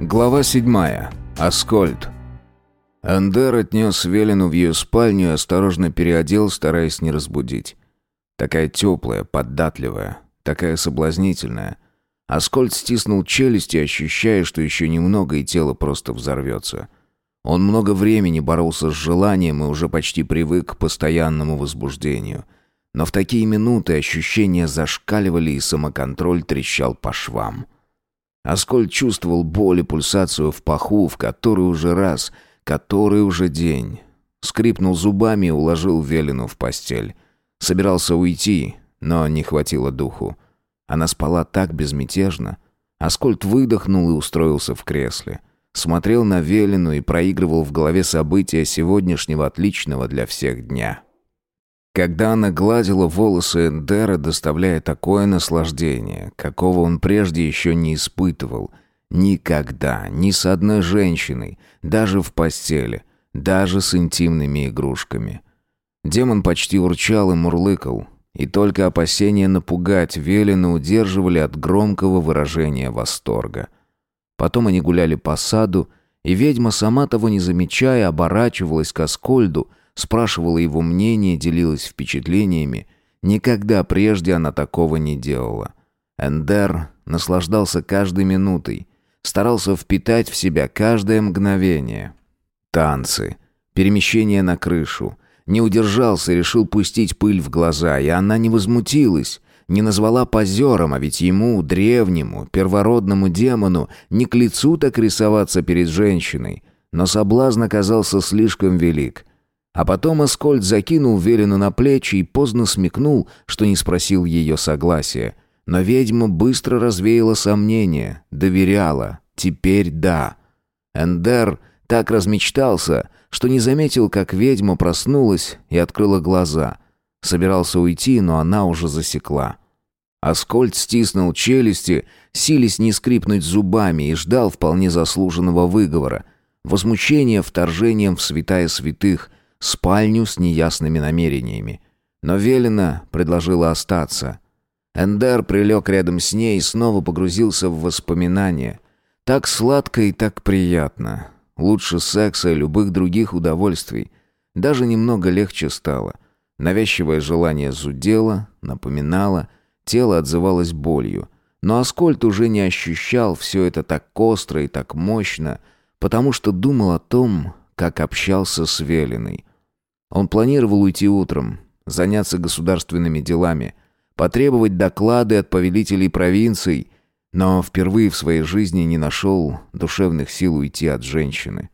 Глава седьмая. Аскольд. Андер отнес Велину в ее спальню и осторожно переодел, стараясь не разбудить. Такая теплая, податливая, такая соблазнительная. Аскольд стиснул челюсти, ощущая, что еще немного и тело просто взорвется. Он много времени боролся с желанием и уже почти привык к постоянному возбуждению. Но в такие минуты ощущения зашкаливали и самоконтроль трещал по швам. Аскольд чувствовал боль и пульсацию в паху, в который уже раз, который уже день. Скрипнул зубами и уложил Велину в постель. Собирался уйти, но не хватило духу. Она спала так безмятежно. Аскольд выдохнул и устроился в кресле. Смотрел на Велину и проигрывал в голове события сегодняшнего отличного для всех дня. Когда она гладила волосы Эндера, доставляя такое наслаждение, какого он прежде еще не испытывал. Никогда, ни с одной женщиной, даже в постели, даже с интимными игрушками. Демон почти урчал и мурлыкал, и только опасения напугать Велина удерживали от громкого выражения восторга. Потом они гуляли по саду, и ведьма, сама того не замечая, оборачивалась к Аскольду, спрашивала его мнение, делилась впечатлениями. Никогда прежде она такого не делала. Эндер наслаждался каждой минутой, старался впитать в себя каждое мгновение. Танцы, перемещение на крышу. Не удержался, решил пустить пыль в глаза, и она не возмутилась, не назвала позером, а ведь ему, древнему, первородному демону, не к лицу так рисоваться перед женщиной. Но соблазн оказался слишком велик — а потом Аскольд закинул Велину на плечи и поздно смекнул, что не спросил ее согласия. Но ведьма быстро развеяла сомнения, доверяла. Теперь да. Эндер так размечтался, что не заметил, как ведьма проснулась и открыла глаза. Собирался уйти, но она уже засекла. Аскольд стиснул челюсти, сились не скрипнуть зубами и ждал вполне заслуженного выговора. Возмущение вторжением в святая святых, спальню с неясными намерениями. Но Велина предложила остаться. Эндер прилег рядом с ней и снова погрузился в воспоминания. Так сладко и так приятно. Лучше секса и любых других удовольствий. Даже немного легче стало. Навязчивое желание зудело, напоминало, тело отзывалось болью. Но Аскольд уже не ощущал все это так остро и так мощно, потому что думал о том, как общался с Велиной. Он планировал уйти утром, заняться государственными делами, потребовать доклады от повелителей провинций, но впервые в своей жизни не нашел душевных сил уйти от женщины.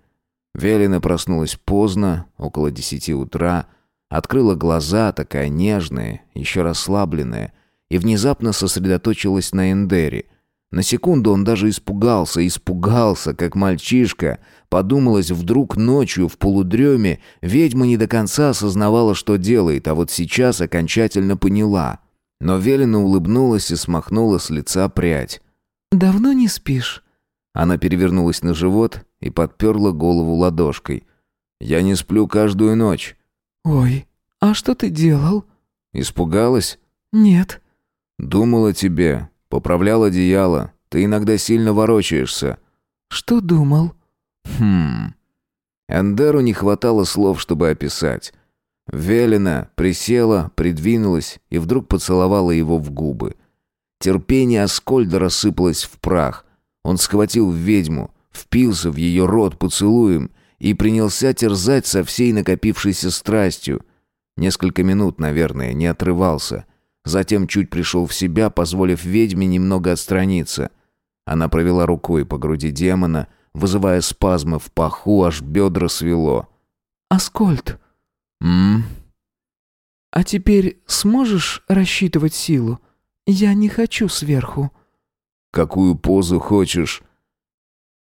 Велина проснулась поздно, около десяти утра, открыла глаза, такая нежная, еще расслабленная, и внезапно сосредоточилась на Эндере — на секунду он даже испугался, испугался, как мальчишка. Подумалось, вдруг ночью в полудреме ведьма не до конца осознавала, что делает, а вот сейчас окончательно поняла. Но Велина улыбнулась и смахнула с лица прядь. «Давно не спишь?» Она перевернулась на живот и подперла голову ладошкой. «Я не сплю каждую ночь». «Ой, а что ты делал?» «Испугалась?» «Нет». «Думала тебе. Поправлял одеяло. Ты иногда сильно ворочаешься». «Что думал?» «Хм...» Эндеру не хватало слов, чтобы описать. Велена присела, придвинулась и вдруг поцеловала его в губы. Терпение Аскольда рассыпалось в прах. Он схватил ведьму, впился в ее рот поцелуем и принялся терзать со всей накопившейся страстью. Несколько минут, наверное, не отрывался. Затем чуть пришел в себя, позволив ведьме немного отстраниться. Она провела рукой по груди демона, вызывая спазмы в паху, аж бедра свело. «Аскольд!» «М?» «А теперь сможешь рассчитывать силу? Я не хочу сверху». «Какую позу хочешь?»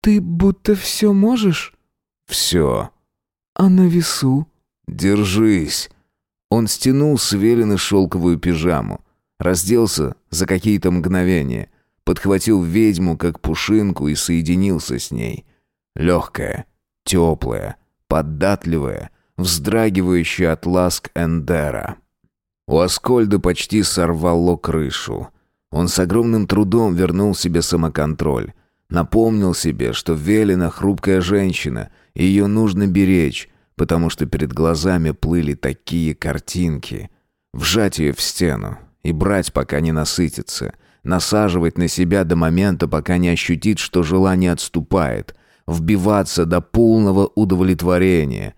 «Ты будто все можешь?» «Все». «А на весу?» «Держись». Он стянул с Велины шелковую пижаму, разделся за какие-то мгновения, подхватил ведьму как пушинку и соединился с ней. Легкая, теплая, податливая, вздрагивающая от ласк Эндера. У Аскольда почти сорвало крышу. Он с огромным трудом вернул себе самоконтроль. Напомнил себе, что Велена хрупкая женщина, и ее нужно беречь, потому что перед глазами плыли такие картинки. Вжать ее в стену и брать, пока не насытится. Насаживать на себя до момента, пока не ощутит, что желание отступает. Вбиваться до полного удовлетворения.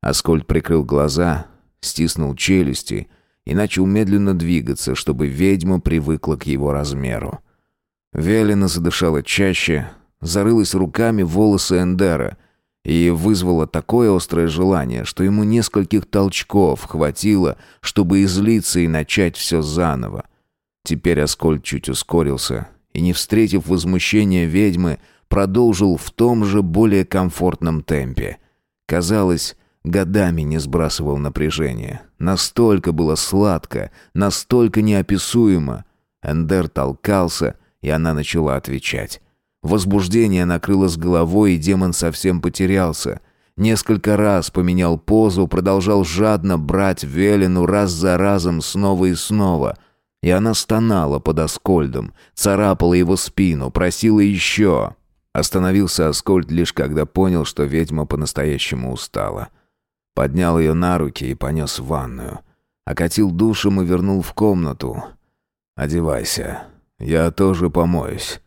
Аскольд прикрыл глаза, стиснул челюсти и начал медленно двигаться, чтобы ведьма привыкла к его размеру. Велина задышала чаще, зарылась руками в волосы Эндера и вызвала такое острое желание, что ему нескольких толчков хватило, чтобы излиться и начать все заново. Теперь Аскольд чуть ускорился и, не встретив возмущения ведьмы, продолжил в том же более комфортном темпе. Казалось, годами не сбрасывал напряжение. Настолько было сладко, настолько неописуемо. Эндер толкался, и она начала отвечать. Возбуждение накрыло с головой, и демон совсем потерялся. Несколько раз поменял позу, продолжал жадно брать Велину раз за разом снова и снова. И она стонала под Аскольдом, царапала его спину, просила еще. Остановился Аскольд лишь когда понял, что ведьма по-настоящему устала. Поднял ее на руки и понес в ванную. Окатил душем и вернул в комнату. «Одевайся. Я тоже помоюсь».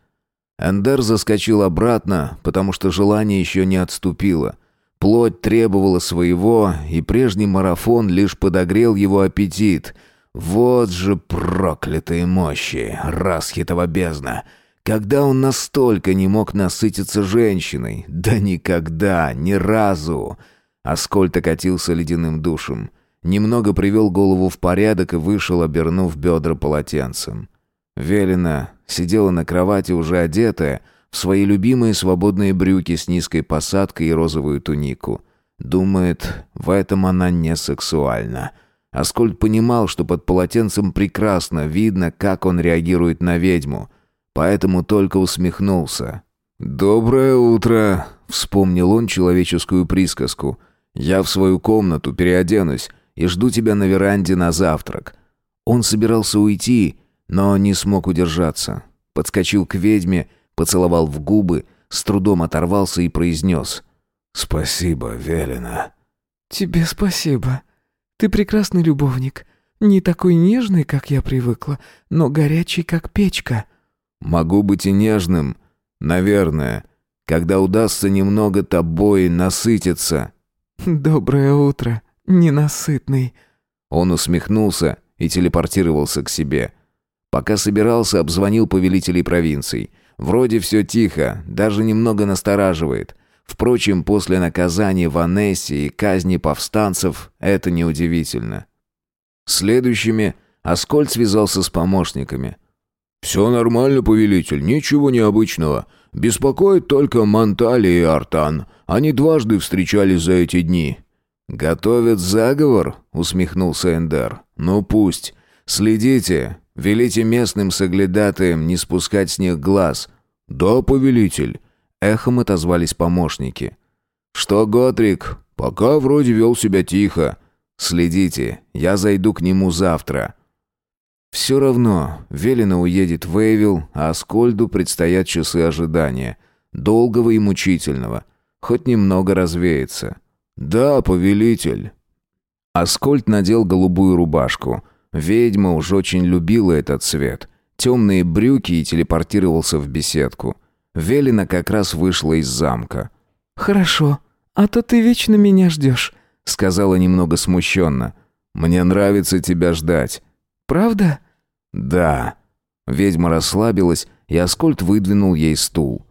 Эндер заскочил обратно, потому что желание еще не отступило. Плоть требовала своего, и прежний марафон лишь подогрел его аппетит. Вот же проклятые мощи, Расхитова бездна! Когда он настолько не мог насытиться женщиной? Да никогда, ни разу! Аскольд окатился ледяным душем. Немного привел голову в порядок и вышел, обернув бедра полотенцем. Велена сидела на кровати уже одетая, в свои любимые свободные брюки с низкой посадкой и розовую тунику. Думает, в этом она не сексуальна. Аскольд понимал, что под полотенцем прекрасно видно, как он реагирует на ведьму, поэтому только усмехнулся. «Доброе утро», — вспомнил он человеческую присказку. «Я в свою комнату переоденусь и жду тебя на веранде на завтрак». Он собирался уйти, но не смог удержаться. Подскочил к ведьме, поцеловал в губы, с трудом оторвался и произнес «Спасибо, Велена». «Тебе спасибо. Ты прекрасный любовник. Не такой нежный, как я привыкла, но горячий, как печка». «Могу быть и нежным, наверное, когда удастся немного тобой насытиться». «Доброе утро, ненасытный». Он усмехнулся и телепортировался к себе. Пока собирался, обзвонил повелителей провинций. Вроде все тихо, даже немного настораживает. Впрочем, после наказания в Анессе и казни повстанцев это неудивительно. Следующими Аскольд связался с помощниками. «Все нормально, повелитель, ничего необычного. Беспокоит только Монтали и Артан. Они дважды встречались за эти дни». «Готовят заговор?» — усмехнулся Эндер. «Ну пусть. Следите, Велите местным соглядатаям не спускать с них глаз. Да, повелитель. Эхом отозвались помощники. Что, Готрик? Пока вроде вел себя тихо. Следите, я зайду к нему завтра. Все равно, Велина уедет в Эйвил, а Аскольду предстоят часы ожидания. Долгого и мучительного. Хоть немного развеется. Да, повелитель. Аскольд надел голубую рубашку — Ведьма уж очень любила этот цвет. Темные брюки и телепортировался в беседку. Велина как раз вышла из замка. «Хорошо, а то ты вечно меня ждешь», — сказала немного смущенно. «Мне нравится тебя ждать». «Правда?» «Да». Ведьма расслабилась, и Аскольд выдвинул ей стул.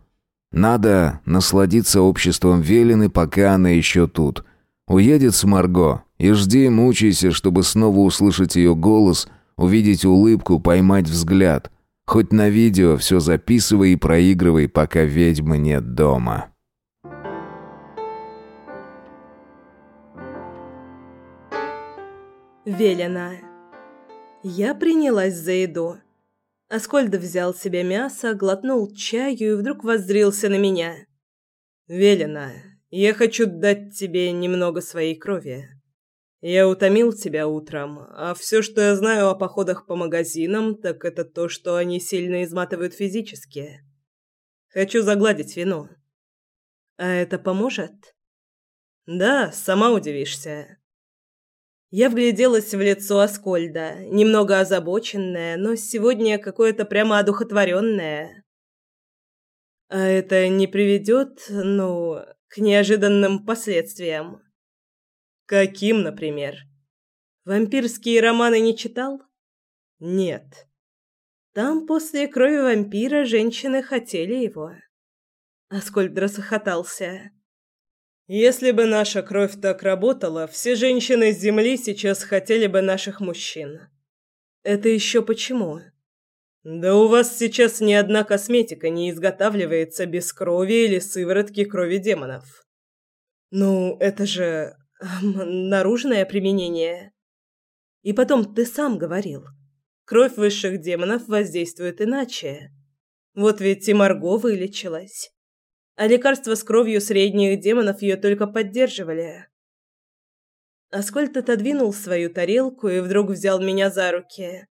«Надо насладиться обществом Велины, пока она еще тут. Уедет с Марго, и жди, мучайся, чтобы снова услышать ее голос, увидеть улыбку, поймать взгляд. Хоть на видео все записывай и проигрывай, пока ведьмы нет дома. Велена. Я принялась за еду. Аскольд взял себе мясо, глотнул чаю и вдруг воззрился на меня. «Велена, я хочу дать тебе немного своей крови. Я утомил тебя утром, а все, что я знаю о походах по магазинам, так это то, что они сильно изматывают физически. Хочу загладить вину. А это поможет? Да, сама удивишься. Я вгляделась в лицо Аскольда, немного озабоченное, но сегодня какое-то прямо одухотворенное. А это не приведет, ну, к неожиданным последствиям. Каким, например? Вампирские романы не читал? Нет. Там после крови вампира женщины хотели его. Аскольд расхохотался. Если бы наша кровь так работала, все женщины с земли сейчас хотели бы наших мужчин. Это еще почему? Да у вас сейчас ни одна косметика не изготавливается без крови или сыворотки крови демонов. Ну, это же наружное применение. И потом ты сам говорил, кровь высших демонов воздействует иначе. Вот ведь и Марго вылечилась а лекарства с кровью средних демонов ее только поддерживали. Аскольд отодвинул свою тарелку и вдруг взял меня за руки.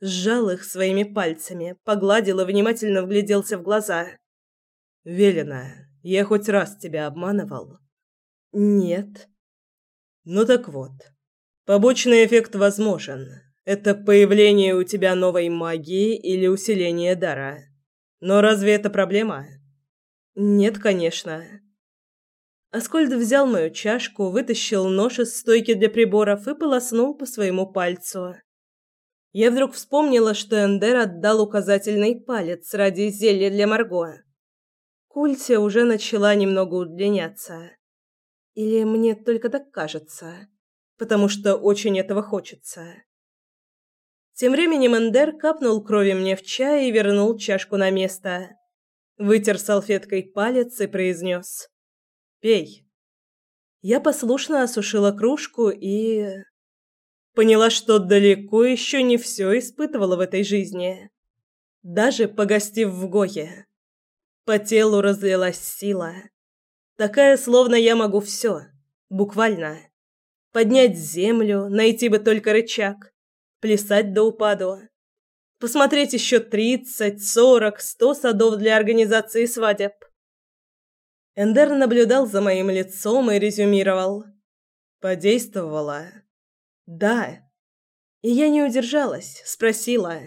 Сжал их своими пальцами, погладил и внимательно вгляделся в глаза. «Велена, я хоть раз тебя обманывал?» «Нет». «Ну так вот. Побочный эффект возможен. Это появление у тебя новой магии или усиление дара. Но разве это проблема?» «Нет, конечно». Аскольд взял мою чашку, вытащил нож из стойки для приборов и полоснул по своему пальцу. Я вдруг вспомнила, что Эндер отдал указательный палец ради зелья для Марго. Культия уже начала немного удлиняться. Или мне только так кажется, потому что очень этого хочется. Тем временем Эндер капнул крови мне в чай и вернул чашку на место вытер салфеткой палец и произнес «Пей». Я послушно осушила кружку и... Поняла, что далеко еще не все испытывала в этой жизни. Даже погостив в Гое. По телу разлилась сила. Такая, словно я могу все. Буквально. Поднять землю, найти бы только рычаг. Плясать до упаду посмотреть еще тридцать, сорок, сто садов для организации свадеб. Эндер наблюдал за моим лицом и резюмировал. Подействовала. Да. И я не удержалась, спросила.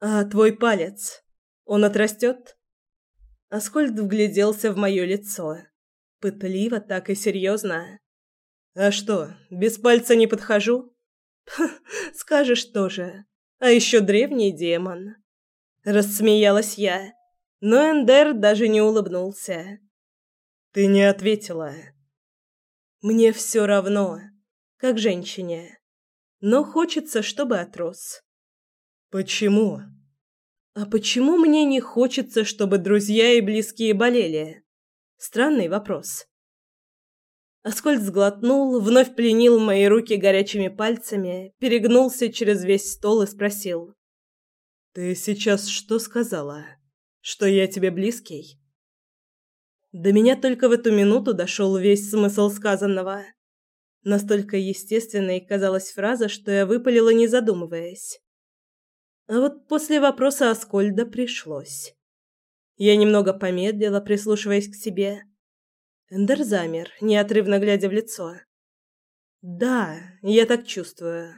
А твой палец, он отрастет? Аскольд вгляделся в мое лицо. Пытливо так и серьезно. А что, без пальца не подхожу? Скажешь тоже. А еще древний демон. Рассмеялась я, но Эндер даже не улыбнулся. Ты не ответила. Мне все равно, как женщине. Но хочется, чтобы отрос. Почему? А почему мне не хочется, чтобы друзья и близкие болели? Странный вопрос. Аскольд сглотнул, вновь пленил мои руки горячими пальцами, перегнулся через весь стол и спросил. «Ты сейчас что сказала? Что я тебе близкий?» До меня только в эту минуту дошел весь смысл сказанного. Настолько естественной казалась фраза, что я выпалила, не задумываясь. А вот после вопроса Аскольда пришлось. Я немного помедлила, прислушиваясь к себе. Эндер замер, неотрывно глядя в лицо. «Да, я так чувствую».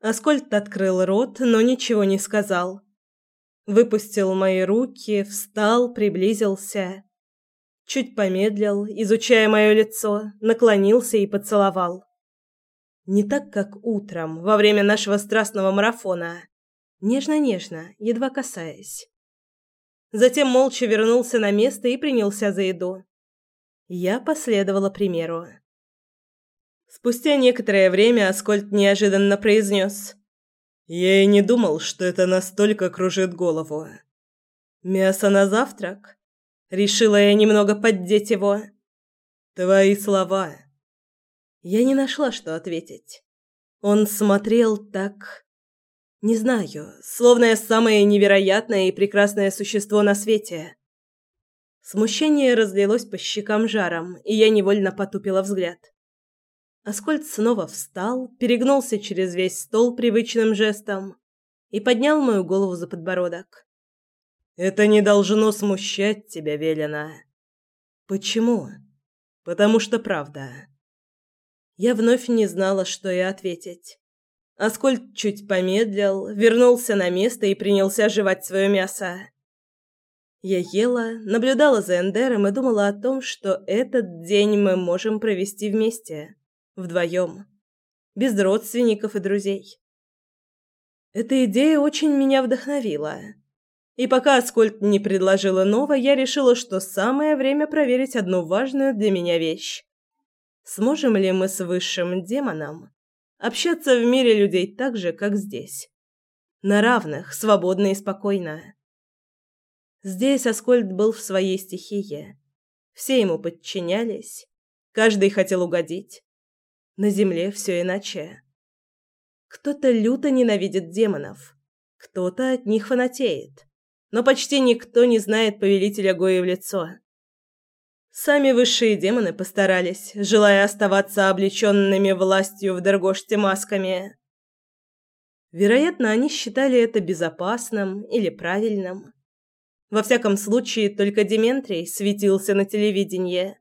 Аскольд открыл рот, но ничего не сказал. Выпустил мои руки, встал, приблизился. Чуть помедлил, изучая мое лицо, наклонился и поцеловал. Не так, как утром, во время нашего страстного марафона. Нежно-нежно, едва касаясь. Затем молча вернулся на место и принялся за еду. Я последовала примеру. Спустя некоторое время Аскольд неожиданно произнес. «Я и не думал, что это настолько кружит голову. Мясо на завтрак?» Решила я немного поддеть его. «Твои слова». Я не нашла, что ответить. Он смотрел так... Не знаю, словно я самое невероятное и прекрасное существо на свете. Смущение разлилось по щекам жаром, и я невольно потупила взгляд. Аскольд снова встал, перегнулся через весь стол привычным жестом и поднял мою голову за подбородок. Это не должно смущать тебя, Велена. Почему? Потому что правда. Я вновь не знала, что и ответить. Аскольд чуть помедлил, вернулся на место и принялся жевать свое мясо. Я ела, наблюдала за Эндером и думала о том, что этот день мы можем провести вместе, вдвоем, без родственников и друзей. Эта идея очень меня вдохновила. И пока Аскольд не предложила новое, я решила, что самое время проверить одну важную для меня вещь. Сможем ли мы с высшим демоном общаться в мире людей так же, как здесь? На равных, свободно и спокойно. Здесь Аскольд был в своей стихии. Все ему подчинялись, каждый хотел угодить. На земле все иначе. Кто-то люто ненавидит демонов, кто-то от них фанатеет, но почти никто не знает повелителя Гои в лицо. Сами высшие демоны постарались, желая оставаться облеченными властью в Дергоште масками. Вероятно, они считали это безопасным или правильным. Во всяком случае, только Дементрий светился на телевидении,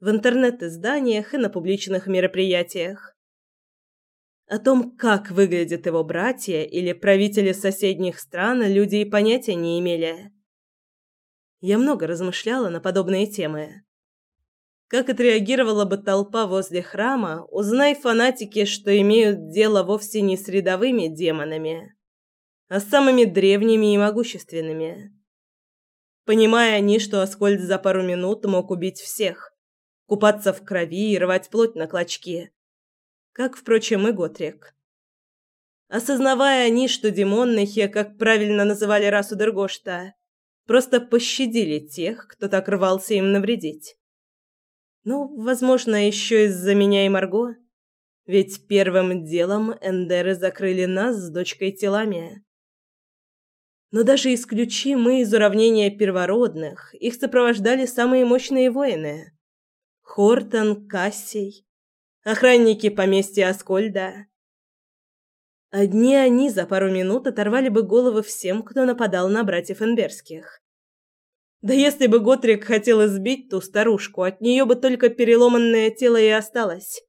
в интернет-изданиях и на публичных мероприятиях. О том, как выглядят его братья или правители соседних стран, люди и понятия не имели. Я много размышляла на подобные темы. Как отреагировала бы толпа возле храма, узнай фанатики, что имеют дело вовсе не с рядовыми демонами, а с самыми древними и могущественными. Понимая они, что Аскольд за пару минут мог убить всех, купаться в крови и рвать плоть на клочки, как, впрочем, и Готрик. Осознавая они, что демонныхи, как правильно называли расу Дергошта, просто пощадили тех, кто так рвался им навредить. Ну, возможно, еще из-за меня и Марго. Ведь первым делом Эндеры закрыли нас с дочкой телами. Но даже исключи мы из уравнения первородных, их сопровождали самые мощные воины. Хортон, Кассий, охранники поместья Аскольда. Одни они за пару минут оторвали бы головы всем, кто нападал на братьев Энберских. Да если бы Готрик хотел избить ту старушку, от нее бы только переломанное тело и осталось.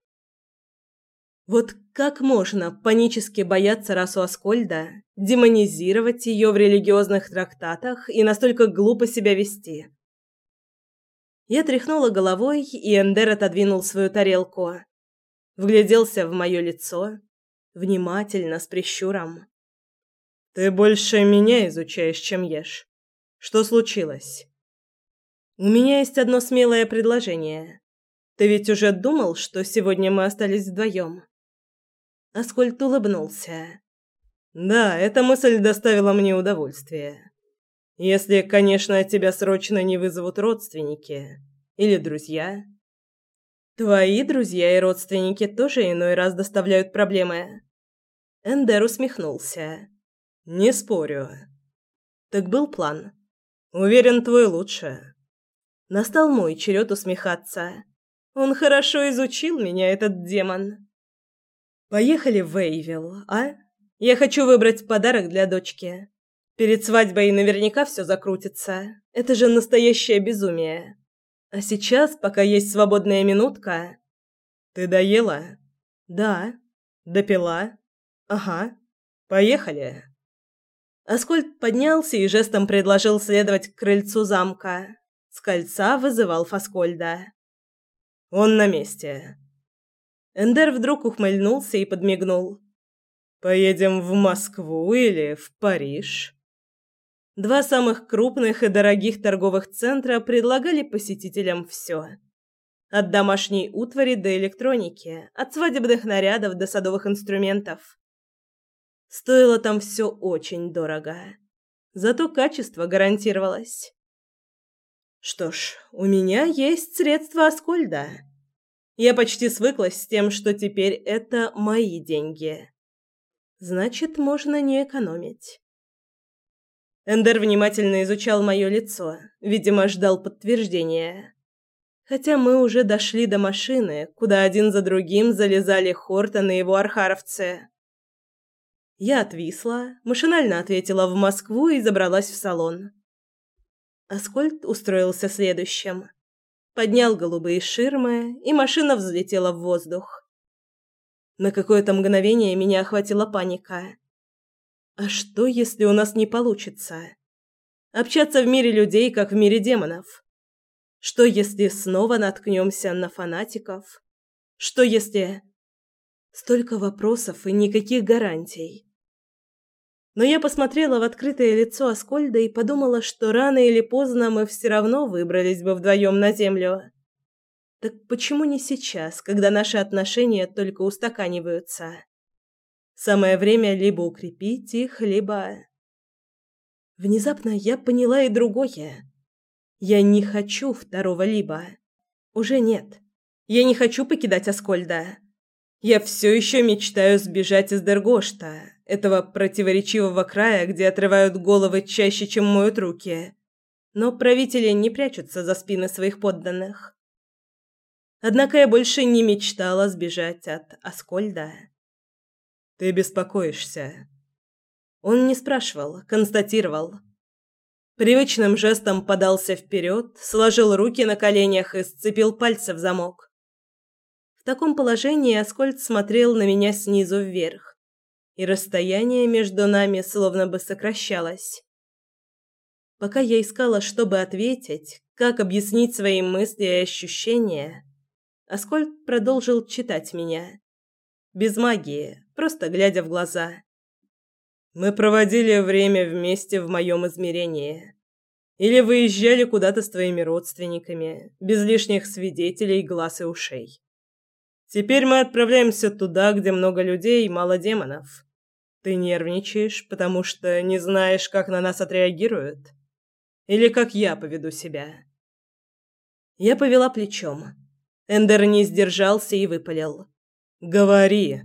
Вот как можно панически бояться расу Аскольда, демонизировать ее в религиозных трактатах и настолько глупо себя вести? Я тряхнула головой, и Эндер отодвинул свою тарелку вгляделся в мое лицо, внимательно, с прищуром. «Ты больше меня изучаешь, чем ешь. Что случилось?» «У меня есть одно смелое предложение. Ты ведь уже думал, что сегодня мы остались вдвоем?» Аскольд улыбнулся. «Да, эта мысль доставила мне удовольствие. Если, конечно, тебя срочно не вызовут родственники или друзья, Твои друзья и родственники тоже иной раз доставляют проблемы. Эндер усмехнулся. Не спорю. Так был план. Уверен, твой лучше. Настал мой черед усмехаться. Он хорошо изучил меня, этот демон. Поехали в Эйвил, а? Я хочу выбрать подарок для дочки. Перед свадьбой наверняка все закрутится. Это же настоящее безумие. А сейчас, пока есть свободная минутка... Ты доела? Да. Допила? Ага. Поехали. Аскольд поднялся и жестом предложил следовать к крыльцу замка. С кольца вызывал Фаскольда. Он на месте. Эндер вдруг ухмыльнулся и подмигнул. Поедем в Москву или в Париж? Два самых крупных и дорогих торговых центра предлагали посетителям все. От домашней утвари до электроники, от свадебных нарядов до садовых инструментов. Стоило там все очень дорого. Зато качество гарантировалось. Что ж, у меня есть средства Аскольда. Я почти свыклась с тем, что теперь это мои деньги. Значит, можно не экономить. Эндер внимательно изучал мое лицо, видимо, ждал подтверждения. Хотя мы уже дошли до машины, куда один за другим залезали Хортон и его архаровцы. Я отвисла, машинально ответила в Москву и забралась в салон. Аскольд устроился следующим. Поднял голубые ширмы, и машина взлетела в воздух. На какое-то мгновение меня охватила паника. А что, если у нас не получится? Общаться в мире людей, как в мире демонов. Что, если снова наткнемся на фанатиков? Что, если... Столько вопросов и никаких гарантий. Но я посмотрела в открытое лицо Аскольда и подумала, что рано или поздно мы все равно выбрались бы вдвоем на землю. Так почему не сейчас, когда наши отношения только устаканиваются? Самое время либо укрепить их, либо... Внезапно я поняла и другое. Я не хочу второго либо. Уже нет. Я не хочу покидать Аскольда. Я все еще мечтаю сбежать из Дергошта, этого противоречивого края, где отрывают головы чаще, чем моют руки. Но правители не прячутся за спины своих подданных. Однако я больше не мечтала сбежать от Аскольда. «Ты беспокоишься?» Он не спрашивал, констатировал. Привычным жестом подался вперед, сложил руки на коленях и сцепил пальцы в замок. В таком положении Аскольд смотрел на меня снизу вверх, и расстояние между нами словно бы сокращалось. Пока я искала, чтобы ответить, как объяснить свои мысли и ощущения, Аскольд продолжил читать меня. Без магии, просто глядя в глаза. Мы проводили время вместе в моем измерении. Или выезжали куда-то с твоими родственниками, без лишних свидетелей, глаз и ушей. Теперь мы отправляемся туда, где много людей и мало демонов. Ты нервничаешь, потому что не знаешь, как на нас отреагируют? Или как я поведу себя?» Я повела плечом. Эндер не сдержался и выпалил. «Говори!»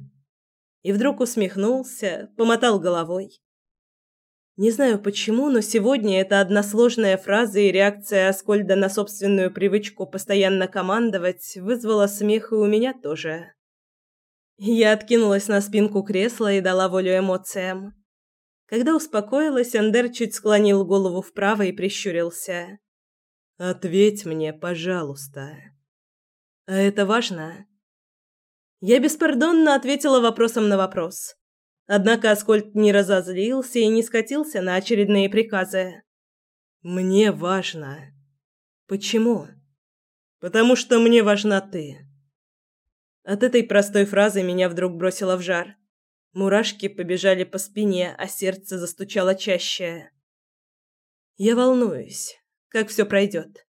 И вдруг усмехнулся, помотал головой. Не знаю почему, но сегодня эта односложная фраза и реакция Аскольда на собственную привычку постоянно командовать вызвала смех и у меня тоже. Я откинулась на спинку кресла и дала волю эмоциям. Когда успокоилась, Андер чуть склонил голову вправо и прищурился. «Ответь мне, пожалуйста». «А это важно?» Я беспардонно ответила вопросом на вопрос. Однако Аскольд не разозлился и не скатился на очередные приказы. «Мне важно». «Почему?» «Потому что мне важна ты». От этой простой фразы меня вдруг бросило в жар. Мурашки побежали по спине, а сердце застучало чаще. «Я волнуюсь. Как все пройдет.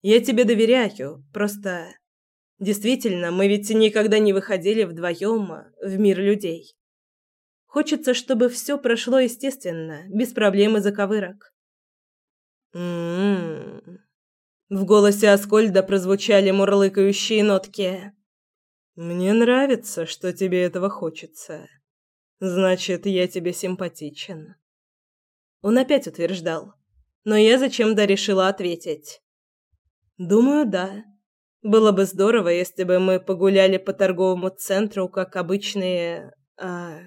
Я тебе доверяю, просто...» Действительно, мы ведь никогда не выходили вдвоем в мир людей. Хочется, чтобы все прошло естественно, без проблем и заковырок. М-м. В голосе Аскольда прозвучали мурлыкающие нотки. Мне нравится, что тебе этого хочется. Значит, я тебе симпатичен. Он опять утверждал, но я зачем-то решила ответить. Думаю, да. Было бы здорово, если бы мы погуляли по торговому центру, как обычные, а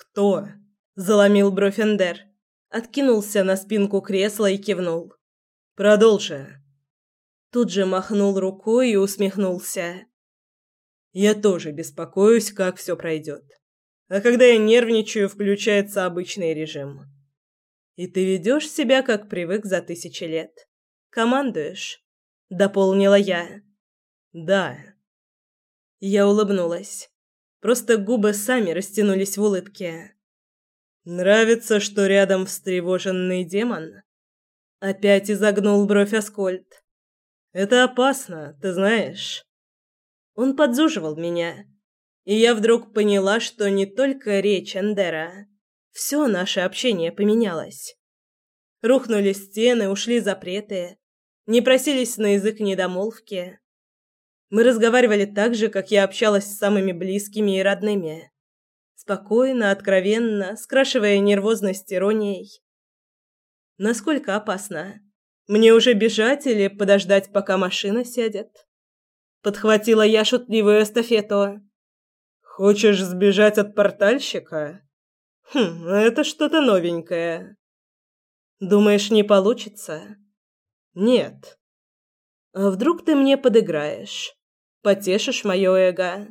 «Кто?» – заломил бровь Эндер. Откинулся на спинку кресла и кивнул. «Продолжи». Тут же махнул рукой и усмехнулся. «Я тоже беспокоюсь, как все пройдет. А когда я нервничаю, включается обычный режим. И ты ведешь себя, как привык за тысячи лет. Командуешь?» – дополнила я. «Да». Я улыбнулась. Просто губы сами растянулись в улыбке. Нравится, что рядом встревоженный демон? Опять изогнул бровь Аскольд. Это опасно, ты знаешь. Он подзуживал меня, и я вдруг поняла, что не только речь Андера, все наше общение поменялось. Рухнули стены, ушли запреты, не просились на язык недомолвки. Мы разговаривали так же, как я общалась с самыми близкими и родными. Спокойно, откровенно, скрашивая нервозность иронией. Насколько опасно? Мне уже бежать или подождать, пока машина сядет? Подхватила я шутливую эстафету. Хочешь сбежать от портальщика? Хм, это что-то новенькое. Думаешь, не получится? Нет. А вдруг ты мне подыграешь? Потешишь мое эго?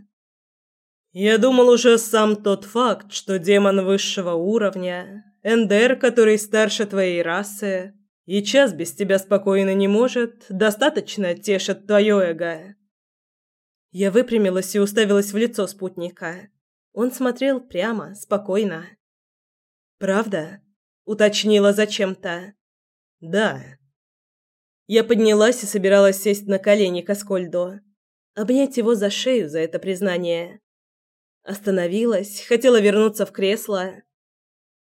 Я думал уже сам тот факт, что демон высшего уровня, Эндер, который старше твоей расы, и час без тебя спокойно не может, достаточно тешит твое эго. Я выпрямилась и уставилась в лицо спутника. Он смотрел прямо, спокойно. «Правда?» — уточнила зачем-то. «Да». Я поднялась и собиралась сесть на колени к Аскольду, обнять его за шею за это признание. Остановилась, хотела вернуться в кресло.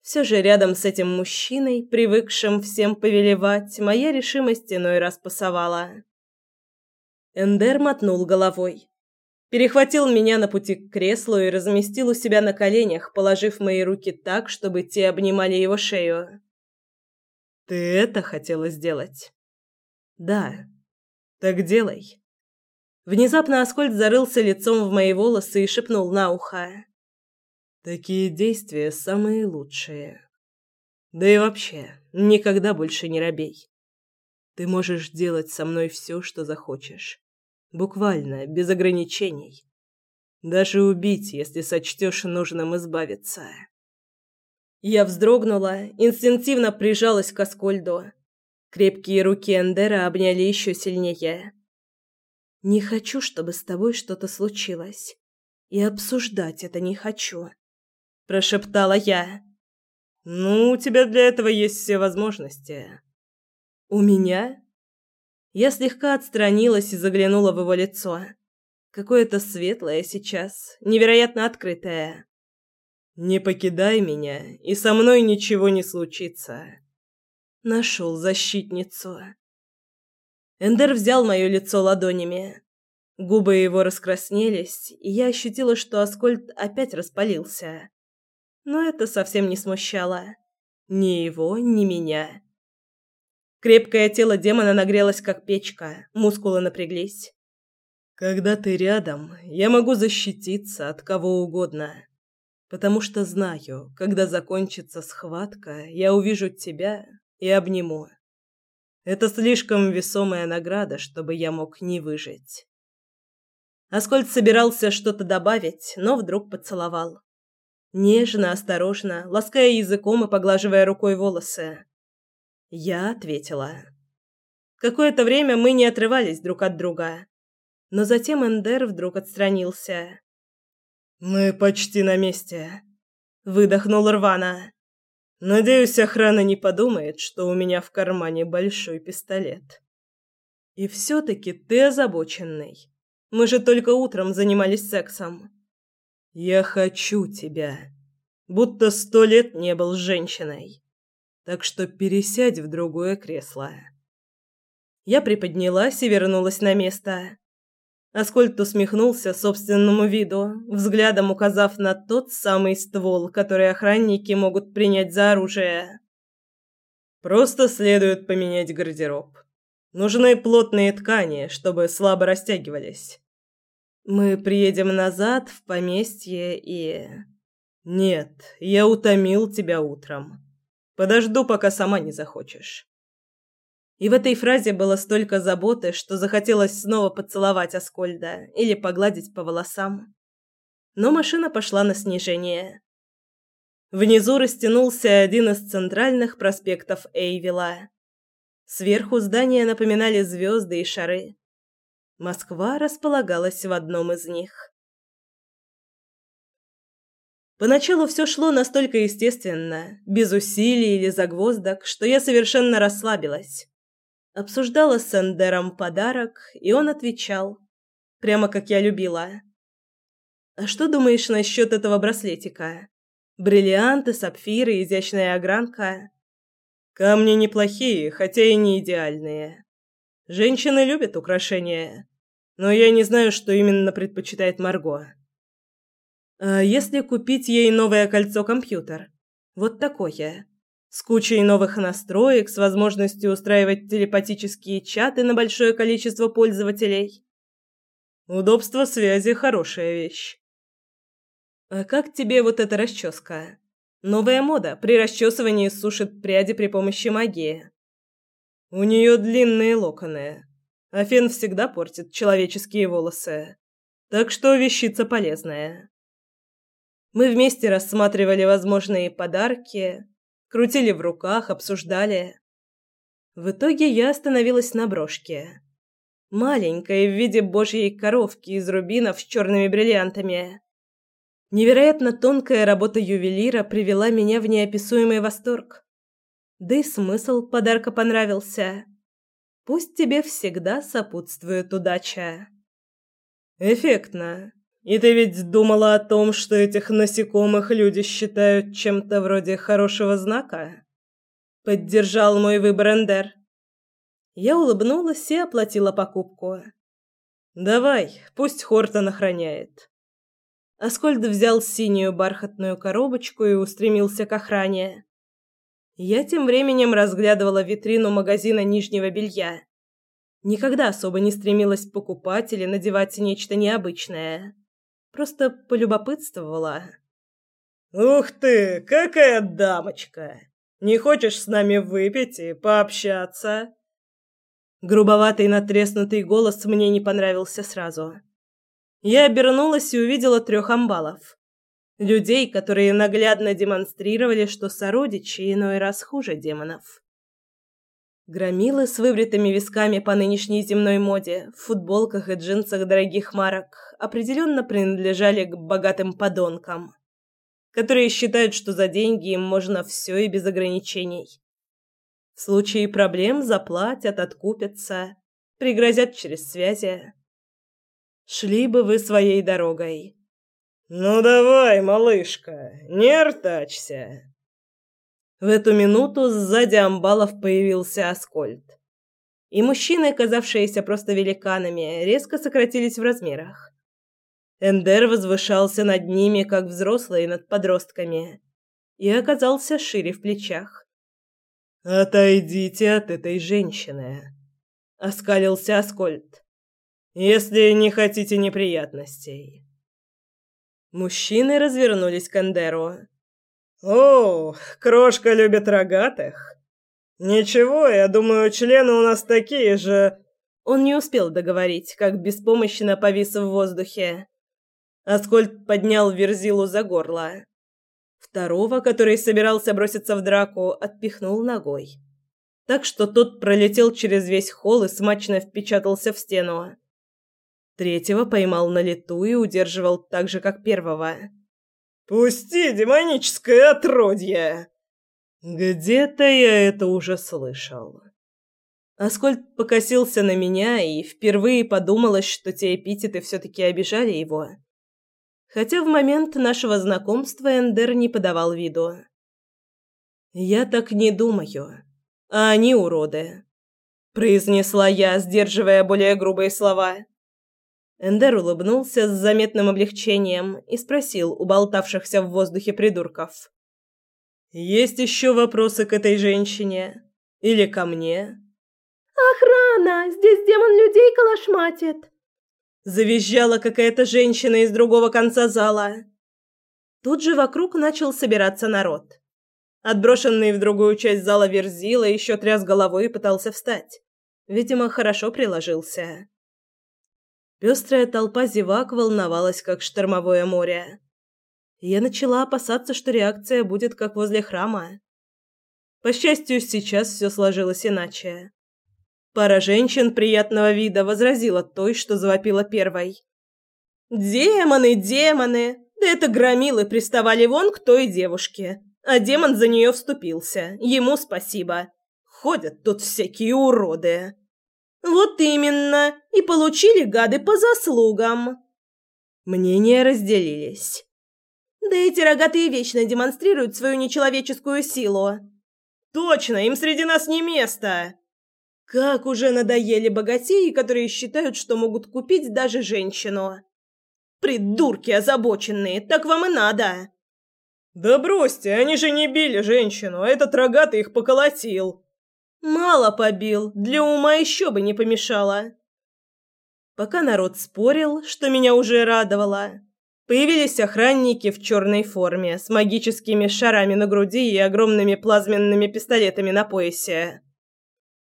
Все же рядом с этим мужчиной, привыкшим всем повелевать, моя решимость иной раз пасовала. Эндер мотнул головой. Перехватил меня на пути к креслу и разместил у себя на коленях, положив мои руки так, чтобы те обнимали его шею. «Ты это хотела сделать?» «Да». «Так делай». Внезапно Аскольд зарылся лицом в мои волосы и шепнул на ухо. «Такие действия самые лучшие. Да и вообще, никогда больше не робей. Ты можешь делать со мной все, что захочешь. Буквально, без ограничений. Даже убить, если сочтешь нужным избавиться». Я вздрогнула, инстинктивно прижалась к Аскольду. Крепкие руки Эндера обняли еще сильнее. Не хочу, чтобы с тобой что-то случилось. И обсуждать это не хочу, прошептала я. Ну, у тебя для этого есть все возможности. У меня? Я слегка отстранилась и заглянула в его лицо. Какое-то светлое сейчас, невероятно открытое. Не покидай меня, и со мной ничего не случится. Нашел защитницу. Эндер взял мое лицо ладонями. Губы его раскраснелись, и я ощутила, что Аскольд опять распалился. Но это совсем не смущало. Ни его, ни меня. Крепкое тело демона нагрелось, как печка, мускулы напряглись. «Когда ты рядом, я могу защититься от кого угодно, потому что знаю, когда закончится схватка, я увижу тебя и обниму. Это слишком весомая награда, чтобы я мог не выжить. Аскольд собирался что-то добавить, но вдруг поцеловал. Нежно, осторожно, лаская языком и поглаживая рукой волосы. Я ответила. Какое-то время мы не отрывались друг от друга. Но затем Эндер вдруг отстранился. «Мы почти на месте», — выдохнул Рвана. Надеюсь, охрана не подумает, что у меня в кармане большой пистолет. И все-таки ты озабоченный. Мы же только утром занимались сексом. Я хочу тебя. Будто сто лет не был женщиной. Так что пересядь в другое кресло. Я приподнялась и вернулась на место. Аскольд усмехнулся собственному виду, взглядом указав на тот самый ствол, который охранники могут принять за оружие. Просто следует поменять гардероб. Нужны плотные ткани, чтобы слабо растягивались. Мы приедем назад в поместье и Нет, я утомил тебя утром. Подожду, пока сама не захочешь. И в этой фразе было столько заботы, что захотелось снова поцеловать Аскольда или погладить по волосам. Но машина пошла на снижение. Внизу растянулся один из центральных проспектов Эйвила. Сверху здания напоминали звезды и шары. Москва располагалась в одном из них. Поначалу все шло настолько естественно, без усилий или загвоздок, что я совершенно расслабилась. Обсуждала с Эндером подарок, и он отвечал. Прямо как я любила. «А что думаешь насчет этого браслетика? Бриллианты, сапфиры, изящная огранка?» «Камни неплохие, хотя и не идеальные. Женщины любят украшения, но я не знаю, что именно предпочитает Марго». «А если купить ей новое кольцо-компьютер? Вот такое?» С кучей новых настроек, с возможностью устраивать телепатические чаты на большое количество пользователей. Удобство связи – хорошая вещь. А как тебе вот эта расческа? Новая мода. При расчесывании сушит пряди при помощи магии. У нее длинные локоны, а фен всегда портит человеческие волосы, так что вещица полезная. Мы вместе рассматривали возможные подарки, крутили в руках, обсуждали. В итоге я остановилась на брошке. Маленькой, в виде божьей коровки из рубинов с черными бриллиантами. Невероятно тонкая работа ювелира привела меня в неописуемый восторг. Да и смысл подарка понравился. Пусть тебе всегда сопутствует удача. Эффектно. И ты ведь думала о том, что этих насекомых люди считают чем-то вроде хорошего знака? Поддержал мой выбор Эндер. Я улыбнулась и оплатила покупку. Давай, пусть Хортон охраняет. Аскольд взял синюю бархатную коробочку и устремился к охране. Я тем временем разглядывала витрину магазина нижнего белья. Никогда особо не стремилась покупать или надевать нечто необычное. Просто полюбопытствовала. «Ух ты, какая дамочка! Не хочешь с нами выпить и пообщаться?» Грубоватый натреснутый голос мне не понравился сразу. Я обернулась и увидела трех амбалов. Людей, которые наглядно демонстрировали, что сородичи иной раз хуже демонов. Громилы с выбритыми висками по нынешней земной моде, в футболках и джинсах дорогих марок, определенно принадлежали к богатым подонкам, которые считают, что за деньги им можно все и без ограничений. В случае проблем заплатят, откупятся, пригрозят через связи. Шли бы вы своей дорогой. «Ну давай, малышка, не артачься!» В эту минуту сзади амбалов появился Аскольд. И мужчины, казавшиеся просто великанами, резко сократились в размерах. Эндер возвышался над ними, как взрослый над подростками, и оказался шире в плечах. «Отойдите от этой женщины», — оскалился Аскольд, — «если не хотите неприятностей». Мужчины развернулись к Андеру. «О, крошка любит рогатых. Ничего, я думаю, члены у нас такие же...» Он не успел договорить, как беспомощно повис в воздухе. Аскольд поднял Верзилу за горло. Второго, который собирался броситься в драку, отпихнул ногой. Так что тот пролетел через весь холл и смачно впечатался в стену. Третьего поймал на лету и удерживал так же, как первого. «Пусти, демоническое отродье!» Где-то я это уже слышал. Аскольд покосился на меня, и впервые подумалось, что те эпитеты все-таки обижали его. Хотя в момент нашего знакомства Эндер не подавал виду. «Я так не думаю. А они уроды», – произнесла я, сдерживая более грубые слова. Эндер улыбнулся с заметным облегчением и спросил у болтавшихся в воздухе придурков. «Есть еще вопросы к этой женщине? Или ко мне?» «Охрана! Здесь демон людей калашматит!» Завизжала какая-то женщина из другого конца зала. Тут же вокруг начал собираться народ. Отброшенный в другую часть зала Верзила еще тряс головой и пытался встать. Видимо, хорошо приложился. Пестрая толпа зевак волновалась, как штормовое море. Я начала опасаться, что реакция будет как возле храма. По счастью, сейчас все сложилось иначе. Пара женщин приятного вида возразила той, что завопила первой. «Демоны, демоны! Да это громилы приставали вон к той девушке, а демон за нее вступился. Ему спасибо. Ходят тут всякие уроды!» Вот именно, и получили гады по заслугам. Мнения разделились. Да эти рогатые вечно демонстрируют свою нечеловеческую силу. Точно, им среди нас не место. Как уже надоели богатеи, которые считают, что могут купить даже женщину. Придурки озабоченные, так вам и надо. Да бросьте, они же не били женщину, а этот рогатый их поколотил. Мало побил, для ума еще бы не помешало. Пока народ спорил, что меня уже радовало, появились охранники в черной форме с магическими шарами на груди и огромными плазменными пистолетами на поясе.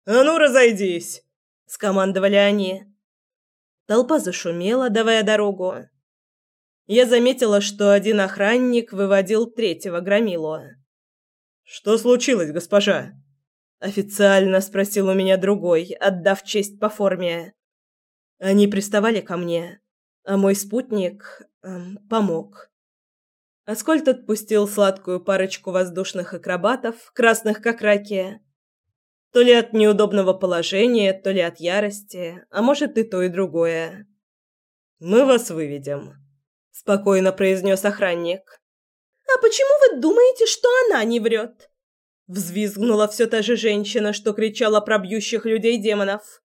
«А ну, разойдись!» – скомандовали они. Толпа зашумела, давая дорогу. Я заметила, что один охранник выводил третьего громилу. «Что случилось, госпожа?» Официально спросил у меня другой, отдав честь по форме. Они приставали ко мне, а мой спутник эм, помог. Аскольд отпустил сладкую парочку воздушных акробатов, красных как раки. То ли от неудобного положения, то ли от ярости, а может и то, и другое. «Мы вас выведем», — спокойно произнес охранник. «А почему вы думаете, что она не врет?» Взвизгнула все та же женщина, что кричала про бьющих людей демонов.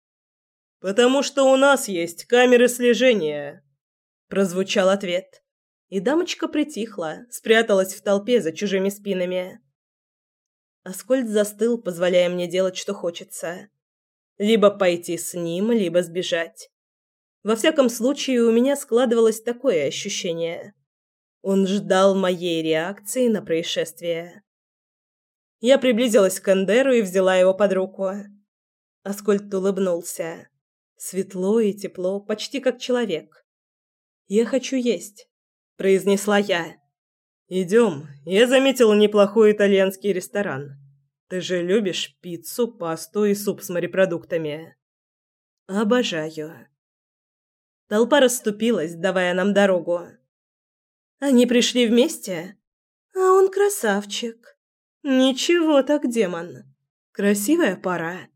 «Потому что у нас есть камеры слежения», — прозвучал ответ. И дамочка притихла, спряталась в толпе за чужими спинами. Аскольд застыл, позволяя мне делать, что хочется. Либо пойти с ним, либо сбежать. Во всяком случае, у меня складывалось такое ощущение. Он ждал моей реакции на происшествие. Я приблизилась к Эндеру и взяла его под руку. Аскольд улыбнулся. Светло и тепло, почти как человек. «Я хочу есть», — произнесла я. «Идем. Я заметил неплохой итальянский ресторан. Ты же любишь пиццу, пасту и суп с морепродуктами?» «Обожаю». Толпа расступилась, давая нам дорогу. «Они пришли вместе?» «А он красавчик». «Ничего так, демон. Красивая пара».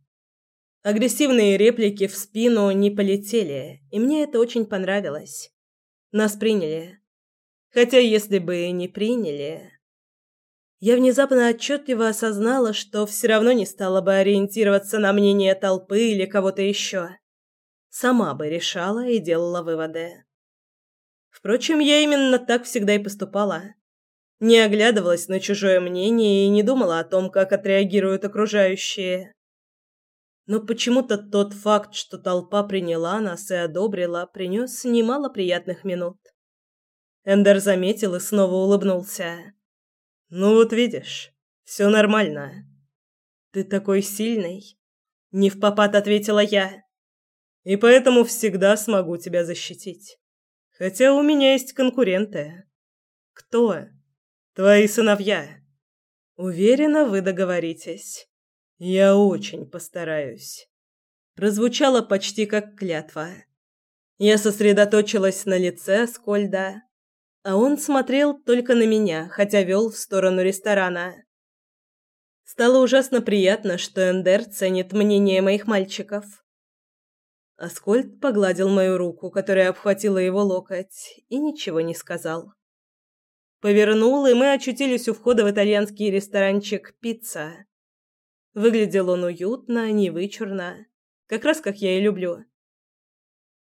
Агрессивные реплики в спину не полетели, и мне это очень понравилось. Нас приняли. Хотя если бы и не приняли... Я внезапно отчетливо осознала, что все равно не стала бы ориентироваться на мнение толпы или кого-то еще. Сама бы решала и делала выводы. Впрочем, я именно так всегда и поступала. Не оглядывалась на чужое мнение и не думала о том, как отреагируют окружающие. Но почему-то тот факт, что толпа приняла нас и одобрила, принес немало приятных минут. Эндер заметил и снова улыбнулся. «Ну вот видишь, все нормально». «Ты такой сильный», — не в попад ответила я. «И поэтому всегда смогу тебя защитить. Хотя у меня есть конкуренты». «Кто?» «Твои сыновья». «Уверена, вы договоритесь. Я очень постараюсь». Прозвучало почти как клятва. Я сосредоточилась на лице Скольда, а он смотрел только на меня, хотя вел в сторону ресторана. Стало ужасно приятно, что Эндер ценит мнение моих мальчиков. Аскольд погладил мою руку, которая обхватила его локоть, и ничего не сказал. Повернул, и мы очутились у входа в итальянский ресторанчик «Пицца». Выглядел он уютно, невычурно, как раз как я и люблю.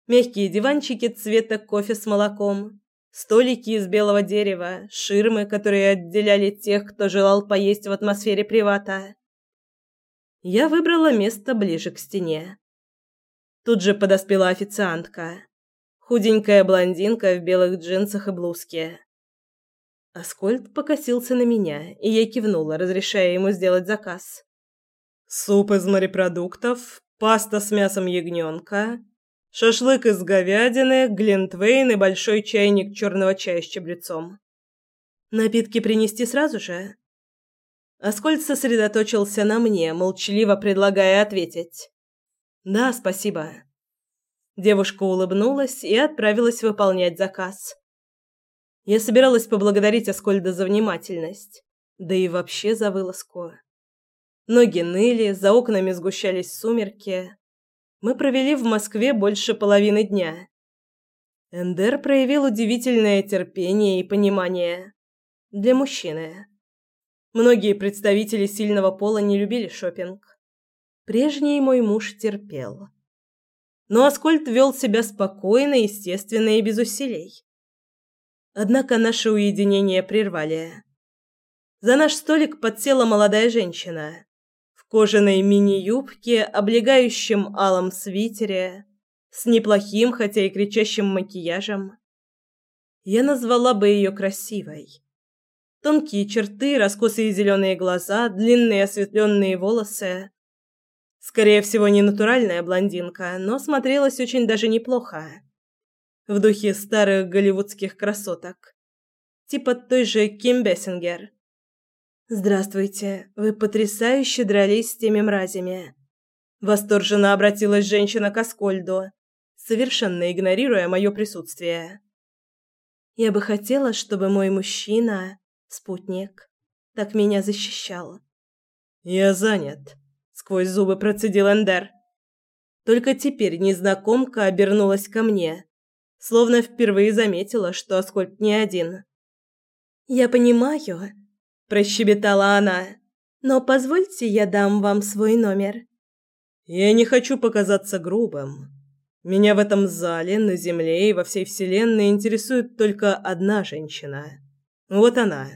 Мягкие диванчики цвета кофе с молоком, Столики из белого дерева, ширмы, которые отделяли тех, кто желал поесть в атмосфере привата. Я выбрала место ближе к стене. Тут же подоспела официантка. Худенькая блондинка в белых джинсах и блузке. Аскольд покосился на меня, и я кивнула, разрешая ему сделать заказ. Суп из морепродуктов, паста с мясом ягненка, Шашлык из говядины, глинтвейн и большой чайник черного чая с чабрецом. Напитки принести сразу же? Аскольд сосредоточился на мне, молчаливо предлагая ответить. «Да, спасибо». Девушка улыбнулась и отправилась выполнять заказ. Я собиралась поблагодарить Аскольда за внимательность, да и вообще за вылазку. Ноги ныли, за окнами сгущались сумерки, мы провели в Москве больше половины дня. Эндер проявил удивительное терпение и понимание. Для мужчины. Многие представители сильного пола не любили шопинг. Прежний мой муж терпел. Но Аскольд вел себя спокойно, естественно и без усилий. Однако наше уединение прервали. За наш столик подсела молодая женщина кожаной мини-юбке, облегающем алом свитере, с неплохим, хотя и кричащим макияжем. Я назвала бы ее красивой. Тонкие черты, раскосые зеленые глаза, длинные осветленные волосы. Скорее всего, не натуральная блондинка, но смотрелась очень даже неплохо. В духе старых голливудских красоток. Типа той же Ким Бессингер. «Здравствуйте, вы потрясающе дрались с теми мразями». Восторженно обратилась женщина к Аскольду, совершенно игнорируя мое присутствие. «Я бы хотела, чтобы мой мужчина, спутник, так меня защищал». «Я занят», сквозь зубы процедил Эндер. Только теперь незнакомка обернулась ко мне, словно впервые заметила, что Аскольд не один. «Я понимаю», – прощебетала она, – «но позвольте я дам вам свой номер». «Я не хочу показаться грубым. Меня в этом зале, на Земле и во всей Вселенной интересует только одна женщина. Вот она».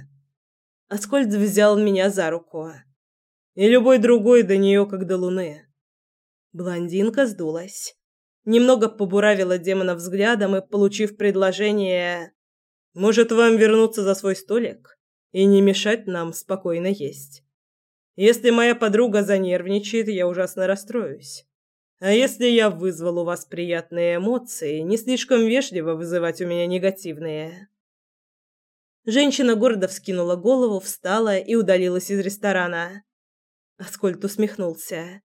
Аскольд взял меня за руку и любой другой до нее как до луны. Блондинка сдулась. Немного побуравила демона взглядом и, получив предложение «Может, вам вернуться за свой столик и не мешать нам спокойно есть? Если моя подруга занервничает, я ужасно расстроюсь. А если я вызвал у вас приятные эмоции, не слишком вежливо вызывать у меня негативные?» Женщина гордо вскинула голову, встала и удалилась из ресторана. Аскольд усмехнулся.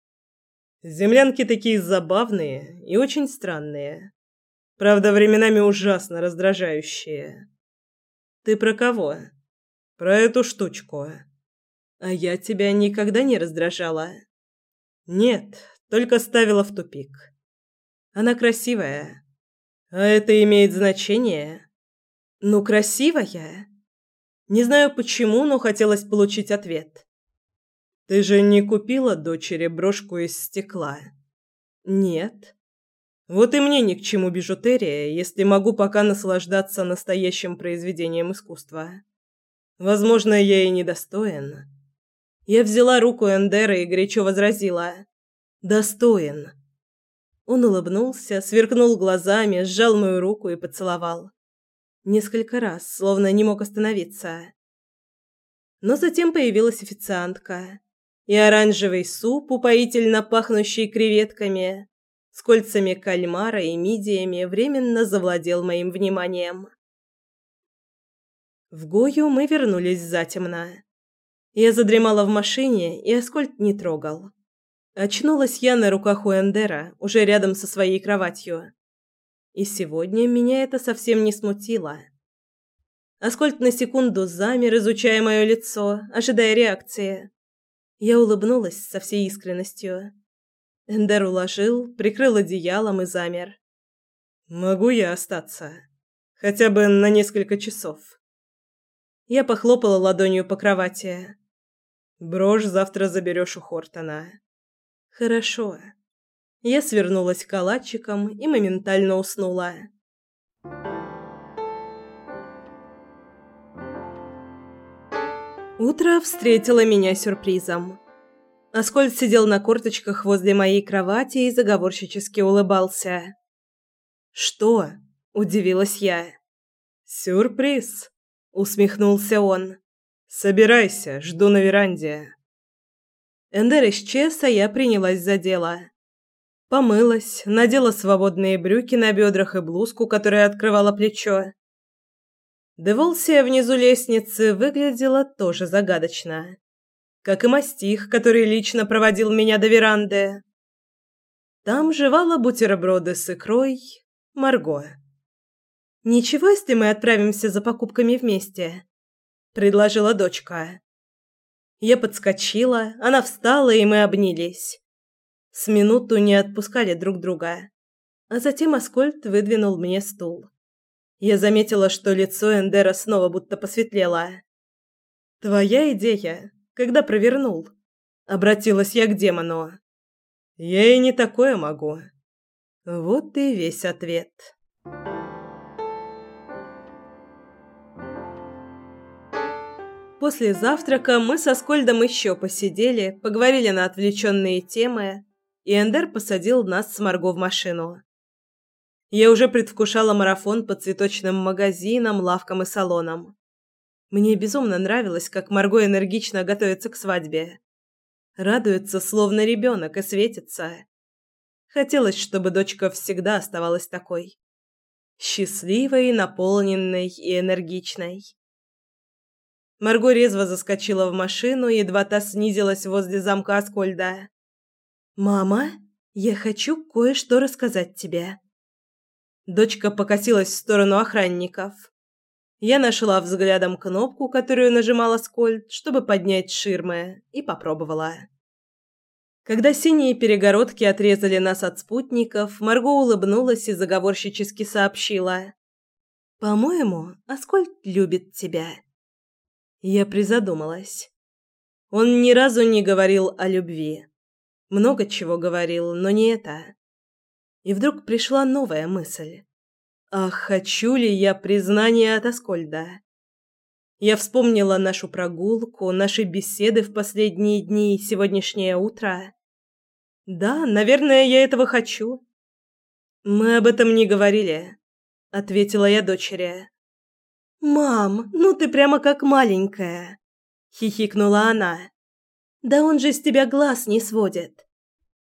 Землянки такие забавные и очень странные. Правда, временами ужасно раздражающие. Ты про кого? Про эту штучку. А я тебя никогда не раздражала. Нет, только ставила в тупик. Она красивая. А это имеет значение? Ну, красивая? Не знаю почему, но хотелось получить ответ. Ты же не купила дочери брошку из стекла? Нет. Вот и мне ни к чему бижутерия, если могу пока наслаждаться настоящим произведением искусства. Возможно, я и недостоин. Я взяла руку Эндера и горячо возразила: "Достоин". Он улыбнулся, сверкнул глазами, сжал мою руку и поцеловал. Несколько раз, словно не мог остановиться. Но затем появилась официантка и оранжевый суп, упоительно пахнущий креветками, с кольцами кальмара и мидиями, временно завладел моим вниманием. В Гою мы вернулись затемно. Я задремала в машине, и Аскольд не трогал. Очнулась я на руках у Эндера, уже рядом со своей кроватью. И сегодня меня это совсем не смутило. Аскольд на секунду замер, изучая мое лицо, ожидая реакции. Я улыбнулась со всей искренностью. Эндер уложил, прикрыл одеялом и замер. «Могу я остаться? Хотя бы на несколько часов?» Я похлопала ладонью по кровати. «Брошь завтра заберешь у Хортона». «Хорошо». Я свернулась калачиком и моментально уснула. Утро встретило меня сюрпризом. Аскольд сидел на корточках возле моей кровати и заговорщически улыбался. «Что?» – удивилась я. «Сюрприз!» – усмехнулся он. «Собирайся, жду на веранде». Эндер исчез, а я принялась за дело. Помылась, надела свободные брюки на бедрах и блузку, которая открывала плечо. Деволсия внизу лестницы выглядела тоже загадочно, как и мастих, который лично проводил меня до веранды. Там жевала бутерброды с икрой Марго. «Ничего, если мы отправимся за покупками вместе?» – предложила дочка. Я подскочила, она встала, и мы обнялись. С минуту не отпускали друг друга. А затем Аскольд выдвинул мне стул. Я заметила, что лицо Эндера снова будто посветлело. «Твоя идея? Когда провернул?» Обратилась я к демону. «Я и не такое могу». Вот и весь ответ. После завтрака мы со Скольдом еще посидели, поговорили на отвлеченные темы, и Эндер посадил нас с Марго в машину. Я уже предвкушала марафон по цветочным магазинам, лавкам и салонам. Мне безумно нравилось, как Марго энергично готовится к свадьбе. Радуется, словно ребенок, и светится. Хотелось, чтобы дочка всегда оставалась такой. Счастливой, наполненной и энергичной. Марго резво заскочила в машину, едва та снизилась возле замка Аскольда. «Мама, я хочу кое-что рассказать тебе». Дочка покосилась в сторону охранников. Я нашла взглядом кнопку, которую нажимала Скольд, чтобы поднять ширмы, и попробовала. Когда синие перегородки отрезали нас от спутников, Марго улыбнулась и заговорщически сообщила: "По-моему, Аскольд любит тебя". Я призадумалась. Он ни разу не говорил о любви. Много чего говорил, но не это. И вдруг пришла новая мысль. Ах, хочу ли я признания от Аскольда? Я вспомнила нашу прогулку, наши беседы в последние дни и сегодняшнее утро. Да, наверное, я этого хочу. Мы об этом не говорили, ответила я дочери. Мам, ну ты прямо как маленькая, хихикнула она. Да он же с тебя глаз не сводит.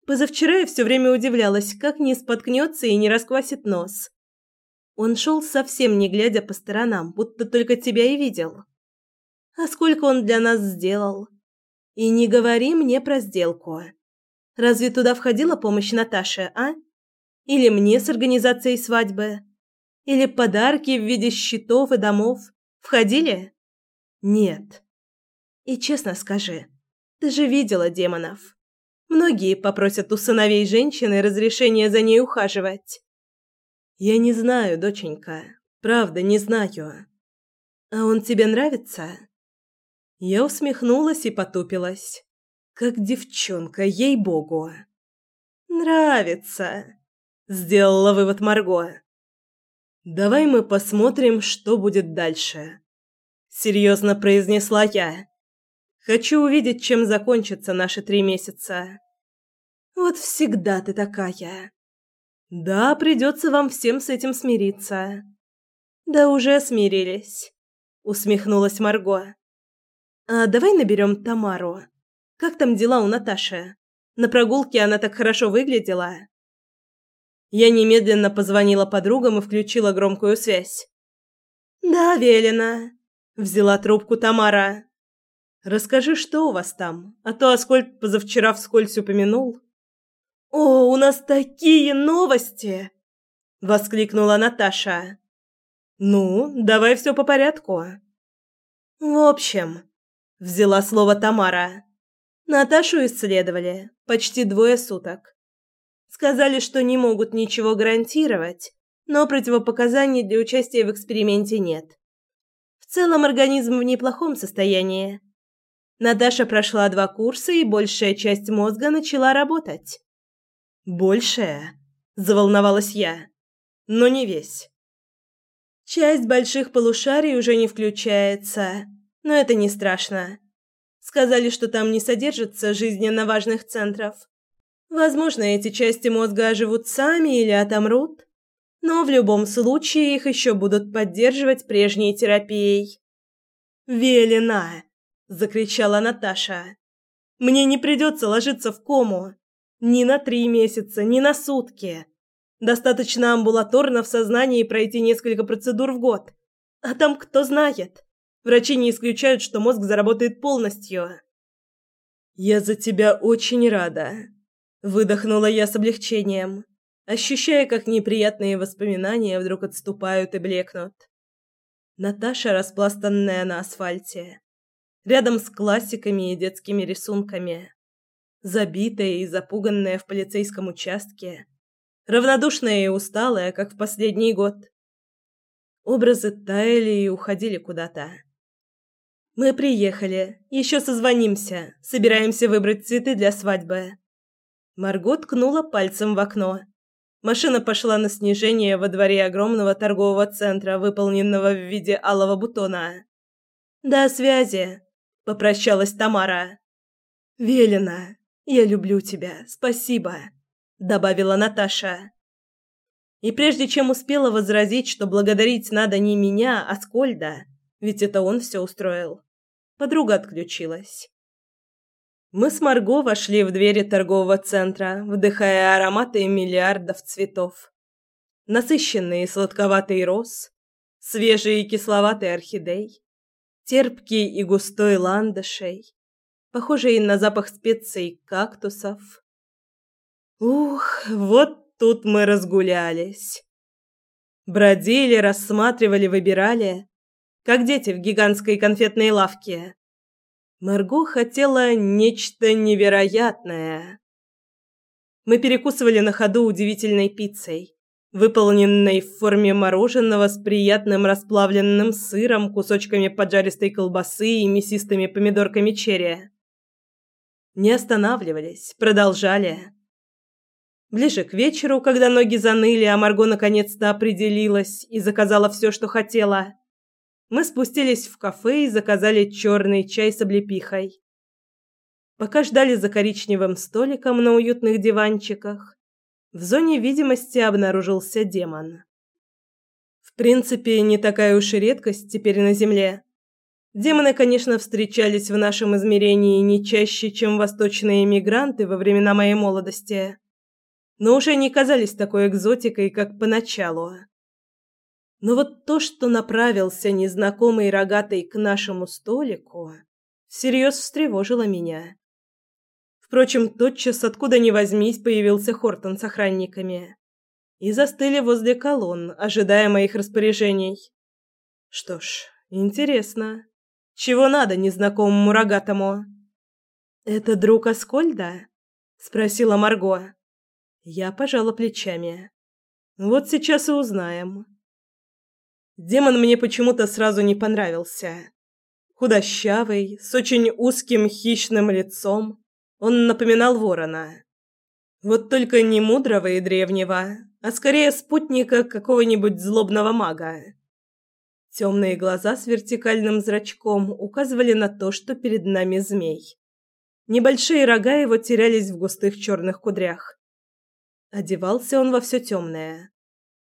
Позавчера я все время удивлялась, как не споткнется и не расквасит нос. Он шел совсем не глядя по сторонам, будто только тебя и видел. А сколько он для нас сделал? И не говори мне про сделку. Разве туда входила помощь Наташи, а? Или мне с организацией свадьбы? Или подарки в виде щитов и домов? Входили? Нет. И честно скажи, ты же видела демонов. Многие попросят у сыновей женщины разрешения за ней ухаживать. Я не знаю, доченька. Правда, не знаю. А он тебе нравится? Я усмехнулась и потупилась. Как девчонка, ей-богу. Нравится, сделала вывод Марго. Давай мы посмотрим, что будет дальше, серьезно произнесла я. Хочу увидеть, чем закончатся наши три месяца. Вот всегда ты такая. Да, придется вам всем с этим смириться. Да уже смирились, усмехнулась Марго. А давай наберем Тамару. Как там дела у Наташи? На прогулке она так хорошо выглядела. Я немедленно позвонила подругам и включила громкую связь. Да, велено, взяла трубку Тамара. Расскажи, что у вас там, а то Аскольд позавчера вскользь упомянул. «О, у нас такие новости!» — воскликнула Наташа. «Ну, давай все по порядку». «В общем», — взяла слово Тамара, — «Наташу исследовали почти двое суток. Сказали, что не могут ничего гарантировать, но противопоказаний для участия в эксперименте нет. В целом организм в неплохом состоянии. Наташа прошла два курса, и большая часть мозга начала работать. Большая? Заволновалась я. Но не весь. Часть больших полушарий уже не включается, но это не страшно. Сказали, что там не содержится жизненно важных центров. Возможно, эти части мозга оживут сами или отомрут, но в любом случае их еще будут поддерживать прежней терапией. «Велена!» – закричала Наташа. «Мне не придется ложиться в кому. Ни на три месяца, ни на сутки. Достаточно амбулаторно в сознании пройти несколько процедур в год. А там кто знает. Врачи не исключают, что мозг заработает полностью. «Я за тебя очень рада», – выдохнула я с облегчением, ощущая, как неприятные воспоминания вдруг отступают и блекнут. Наташа, распластанная на асфальте, рядом с классиками и детскими рисунками забитая и запуганная в полицейском участке, равнодушная и усталая, как в последний год. Образы таяли и уходили куда-то. Мы приехали, еще созвонимся, собираемся выбрать цветы для свадьбы. Марго ткнула пальцем в окно. Машина пошла на снижение во дворе огромного торгового центра, выполненного в виде алого бутона. «До связи», — попрощалась Тамара. «Велено», «Я люблю тебя, спасибо», — добавила Наташа. И прежде чем успела возразить, что благодарить надо не меня, а Скольда, ведь это он все устроил, подруга отключилась. Мы с Марго вошли в двери торгового центра, вдыхая ароматы миллиардов цветов. Насыщенный и сладковатый роз, свежий и кисловатый орхидей, терпкий и густой ландышей, похожий на запах специй кактусов. Ух, вот тут мы разгулялись. Бродили, рассматривали, выбирали, как дети в гигантской конфетной лавке. Марго хотела нечто невероятное. Мы перекусывали на ходу удивительной пиццей, выполненной в форме мороженого с приятным расплавленным сыром, кусочками поджаристой колбасы и мясистыми помидорками черри. Не останавливались, продолжали. Ближе к вечеру, когда ноги заныли, а Марго наконец-то определилась и заказала все, что хотела, мы спустились в кафе и заказали черный чай с облепихой. Пока ждали за коричневым столиком на уютных диванчиках, в зоне видимости обнаружился демон. В принципе, не такая уж и редкость теперь на Земле. Демоны, конечно, встречались в нашем измерении не чаще, чем восточные эмигранты во времена моей молодости, но уже не казались такой экзотикой, как поначалу. Но вот то, что направился незнакомый рогатый к нашему столику, всерьез встревожило меня. Впрочем, тотчас откуда ни возьмись появился Хортон с охранниками и застыли возле колонн, ожидая моих распоряжений. Что ж, интересно. Чего надо незнакомому рогатому? Это друг Аскольда? спросила Марго. Я пожала плечами. Вот сейчас и узнаем. Демон мне почему-то сразу не понравился. Худощавый, с очень узким хищным лицом, он напоминал ворона. Вот только не мудрого и древнего, а скорее спутника какого-нибудь злобного мага. Темные глаза с вертикальным зрачком указывали на то, что перед нами змей. Небольшие рога его терялись в густых черных кудрях. Одевался он во все темное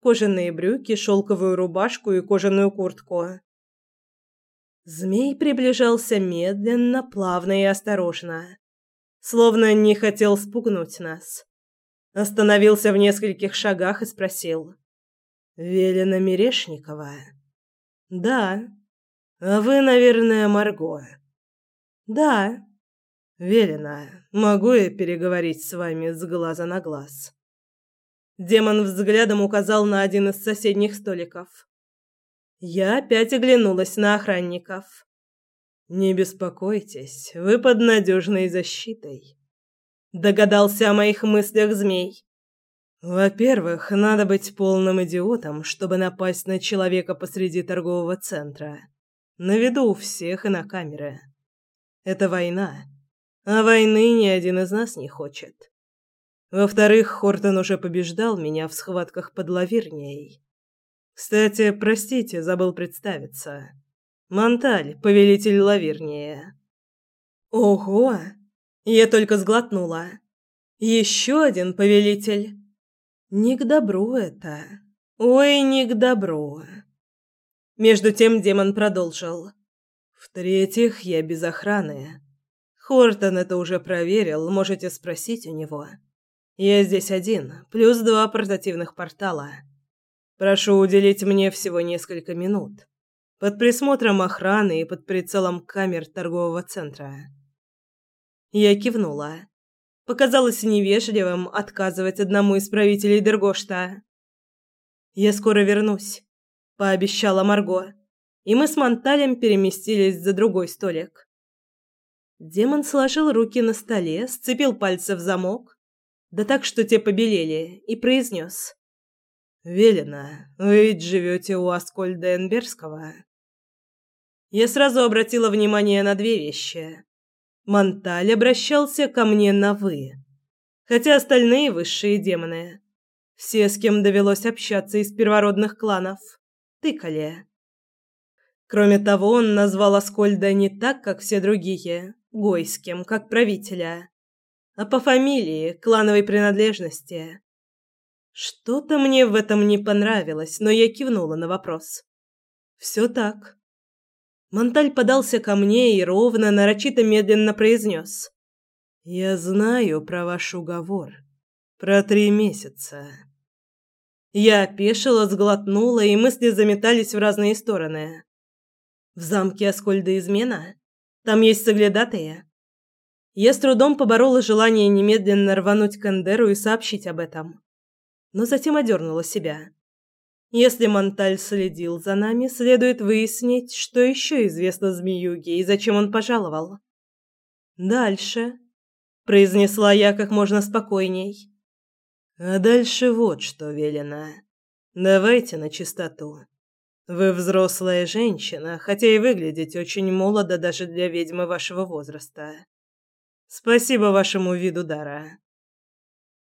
кожаные брюки, шелковую рубашку и кожаную куртку. Змей приближался медленно, плавно и осторожно, словно не хотел спугнуть нас. Остановился в нескольких шагах и спросил: "Велена Мирешникова?" "Да. А вы, наверное, Марго?" "Да. Велена, могу я переговорить с вами с глаза на глаз?" Демон взглядом указал на один из соседних столиков. Я опять оглянулась на охранников. Не беспокойтесь, вы под надежной защитой. Догадался о моих мыслях змей. Во-первых, надо быть полным идиотом, чтобы напасть на человека посреди торгового центра. На виду у всех и на камеры. Это война. А войны ни один из нас не хочет. Во-вторых, Хортон уже побеждал меня в схватках под Лавирнией. Кстати, простите, забыл представиться. Монталь, повелитель Лавирнии. Ого! Я только сглотнула. Еще один повелитель. Не к добру это. Ой, не к добру. Между тем демон продолжил. В-третьих, я без охраны. Хортон это уже проверил, можете спросить у него. Я здесь один, плюс два портативных портала. Прошу уделить мне всего несколько минут. Под присмотром охраны и под прицелом камер торгового центра. Я кивнула. Показалось невежливым отказывать одному из правителей Дергошта. «Я скоро вернусь», — пообещала Марго, и мы с Монталем переместились за другой столик. Демон сложил руки на столе, сцепил пальцы в замок да так, что те побелели, и произнес. «Велена, вы ведь живете у Аскольда Энберского?» Я сразу обратила внимание на две вещи. Монталь обращался ко мне на «вы», хотя остальные высшие демоны, все, с кем довелось общаться из первородных кланов, тыкали. Кроме того, он назвал Аскольда не так, как все другие, Гойским, как правителя, а по фамилии, клановой принадлежности. Что-то мне в этом не понравилось, но я кивнула на вопрос. Все так. Монталь подался ко мне и ровно, нарочито медленно произнес. Я знаю про ваш уговор. Про три месяца. Я опешила, сглотнула, и мысли заметались в разные стороны. В замке Аскольда измена? Там есть соглядатые? Я с трудом поборола желание немедленно рвануть к Эндеру и сообщить об этом. Но затем одернула себя. Если Монталь следил за нами, следует выяснить, что еще известно Змеюге и зачем он пожаловал. «Дальше», — произнесла я как можно спокойней. А дальше вот что велено. Давайте на чистоту. Вы взрослая женщина, хотя и выглядите очень молодо даже для ведьмы вашего возраста. Спасибо вашему виду дара.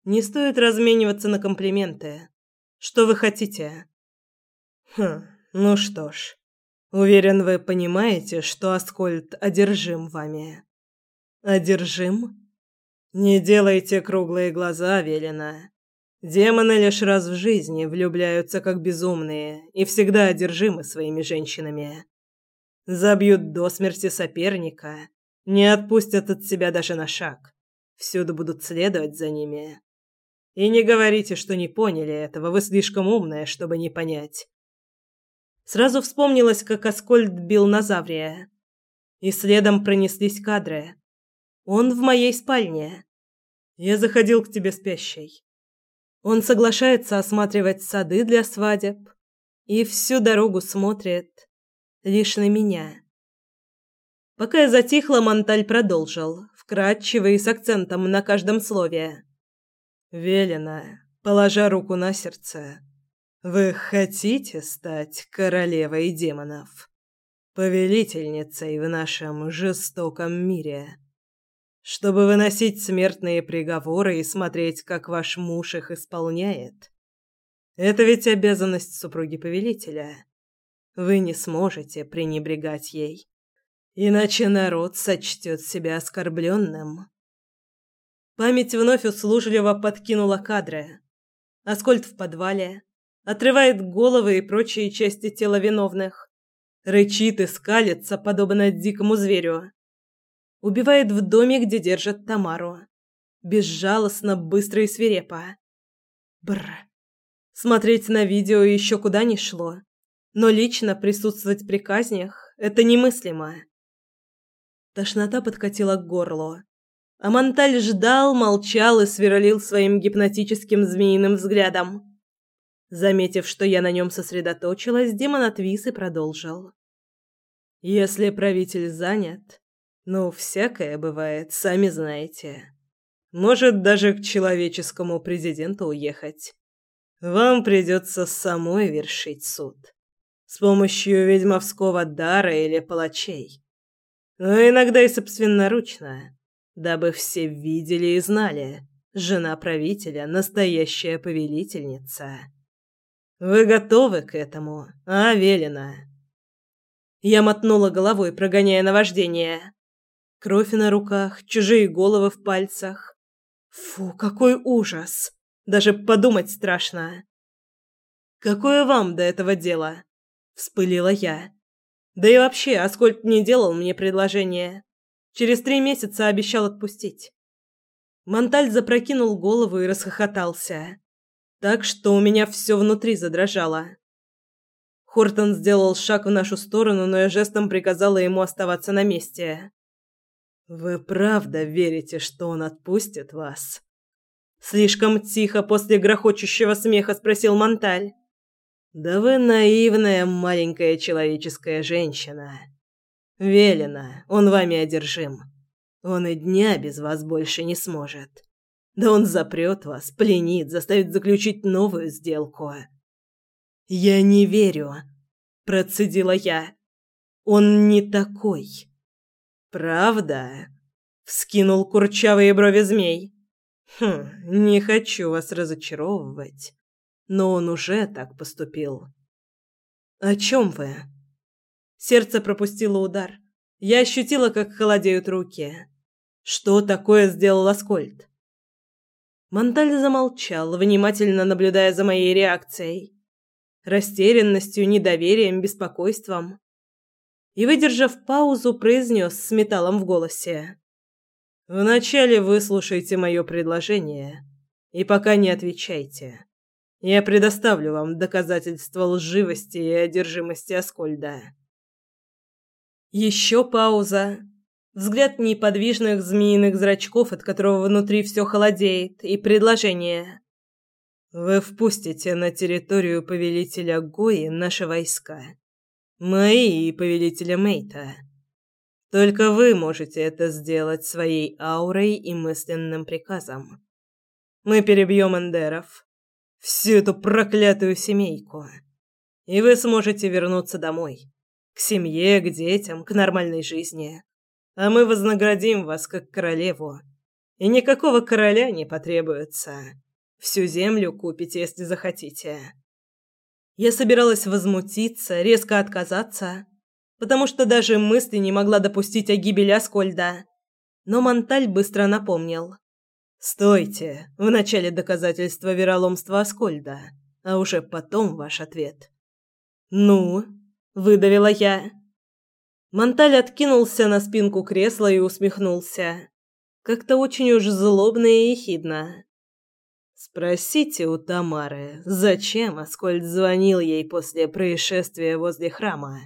Не стоит размениваться на комплименты. Что вы хотите? Хм, ну что ж. Уверен, вы понимаете, что Аскольд одержим вами. Одержим? Не делайте круглые глаза, Велена. Демоны лишь раз в жизни влюбляются как безумные и всегда одержимы своими женщинами. Забьют до смерти соперника, не отпустят от себя даже на шаг. Всюду будут следовать за ними. И не говорите, что не поняли этого, вы слишком умная, чтобы не понять. Сразу вспомнилось, как Аскольд бил Назаврия. И следом пронеслись кадры. Он в моей спальне. Я заходил к тебе спящей. Он соглашается осматривать сады для свадеб и всю дорогу смотрит лишь на меня. Пока я затихла, Монталь продолжил, вкратчиво и с акцентом на каждом слове. «Велено, положа руку на сердце, вы хотите стать королевой демонов, повелительницей в нашем жестоком мире?» чтобы выносить смертные приговоры и смотреть, как ваш муж их исполняет. Это ведь обязанность супруги повелителя. Вы не сможете пренебрегать ей, иначе народ сочтет себя оскорбленным. Память вновь услужливо подкинула кадры. Аскольд в подвале, отрывает головы и прочие части тела виновных, рычит и скалится, подобно дикому зверю. Убивает в доме, где держат Тамару. Безжалостно, быстро и свирепо. Бр. Смотреть на видео еще куда ни шло. Но лично присутствовать при казнях – это немыслимо. Тошнота подкатила к горлу. А Монталь ждал, молчал и сверлил своим гипнотическим змеиным взглядом. Заметив, что я на нем сосредоточилась, демон отвис и продолжил. «Если правитель занят, ну, всякое бывает, сами знаете. Может, даже к человеческому президенту уехать. Вам придется самой вершить суд. С помощью ведьмовского дара или палачей. Но иногда и собственноручно, дабы все видели и знали. Жена правителя – настоящая повелительница. Вы готовы к этому, а, Велена?» Я мотнула головой, прогоняя наваждение. Кровь на руках, чужие головы в пальцах. Фу, какой ужас! Даже подумать страшно. Какое вам до этого дело? вспылила я. Да и вообще, Аскольд не делал мне предложение. Через три месяца обещал отпустить. Монталь запрокинул голову и расхохотался, так что у меня все внутри задрожало. Хортон сделал шаг в нашу сторону, но я жестом приказала ему оставаться на месте. Вы правда верите, что он отпустит вас? Слишком тихо после грохочущего смеха спросил Монталь. Да вы наивная маленькая человеческая женщина. Велена, он вами одержим. Он и дня без вас больше не сможет. Да он запрет вас, пленит, заставит заключить новую сделку. Я не верю, процедила я. Он не такой. «Правда?» — вскинул курчавые брови змей. «Хм, не хочу вас разочаровывать, но он уже так поступил». «О чем вы?» Сердце пропустило удар. Я ощутила, как холодеют руки. Что такое сделал Аскольд? Монталь замолчал, внимательно наблюдая за моей реакцией. Растерянностью, недоверием, беспокойством и, выдержав паузу, произнес с металлом в голосе. Вначале выслушайте мое предложение и пока не отвечайте. Я предоставлю вам доказательства лживости и одержимости Аскольда. Еще пауза. Взгляд неподвижных змеиных зрачков, от которого внутри все холодеет, и предложение. Вы впустите на территорию повелителя Гои наши войска. Мои и повелителя Мейта. Только вы можете это сделать своей аурой и мысленным приказом. Мы перебьем эндеров. Всю эту проклятую семейку. И вы сможете вернуться домой. К семье, к детям, к нормальной жизни. А мы вознаградим вас как королеву. И никакого короля не потребуется. Всю землю купите, если захотите. Я собиралась возмутиться, резко отказаться, потому что даже мысли не могла допустить о гибели Аскольда. Но Монталь быстро напомнил. «Стойте! В начале доказательства вероломства Аскольда, а уже потом ваш ответ». «Ну?» – выдавила я. Монталь откинулся на спинку кресла и усмехнулся. Как-то очень уж злобно и ехидно. Спросите у Тамары, зачем Аскольд звонил ей после происшествия возле храма.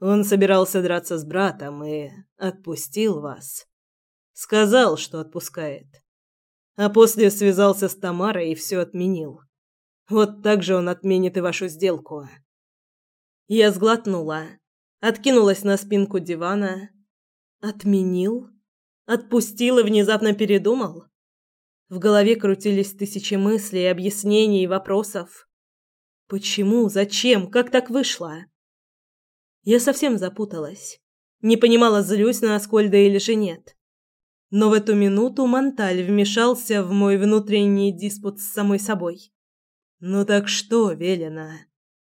Он собирался драться с братом и отпустил вас. Сказал, что отпускает. А после связался с Тамарой и все отменил. Вот так же он отменит и вашу сделку. Я сглотнула, откинулась на спинку дивана. Отменил? Отпустил и внезапно передумал? В голове крутились тысячи мыслей, объяснений и вопросов. Почему? Зачем? Как так вышло? Я совсем запуталась. Не понимала, злюсь на Аскольда или же нет. Но в эту минуту Монталь вмешался в мой внутренний диспут с самой собой. «Ну так что, Велена?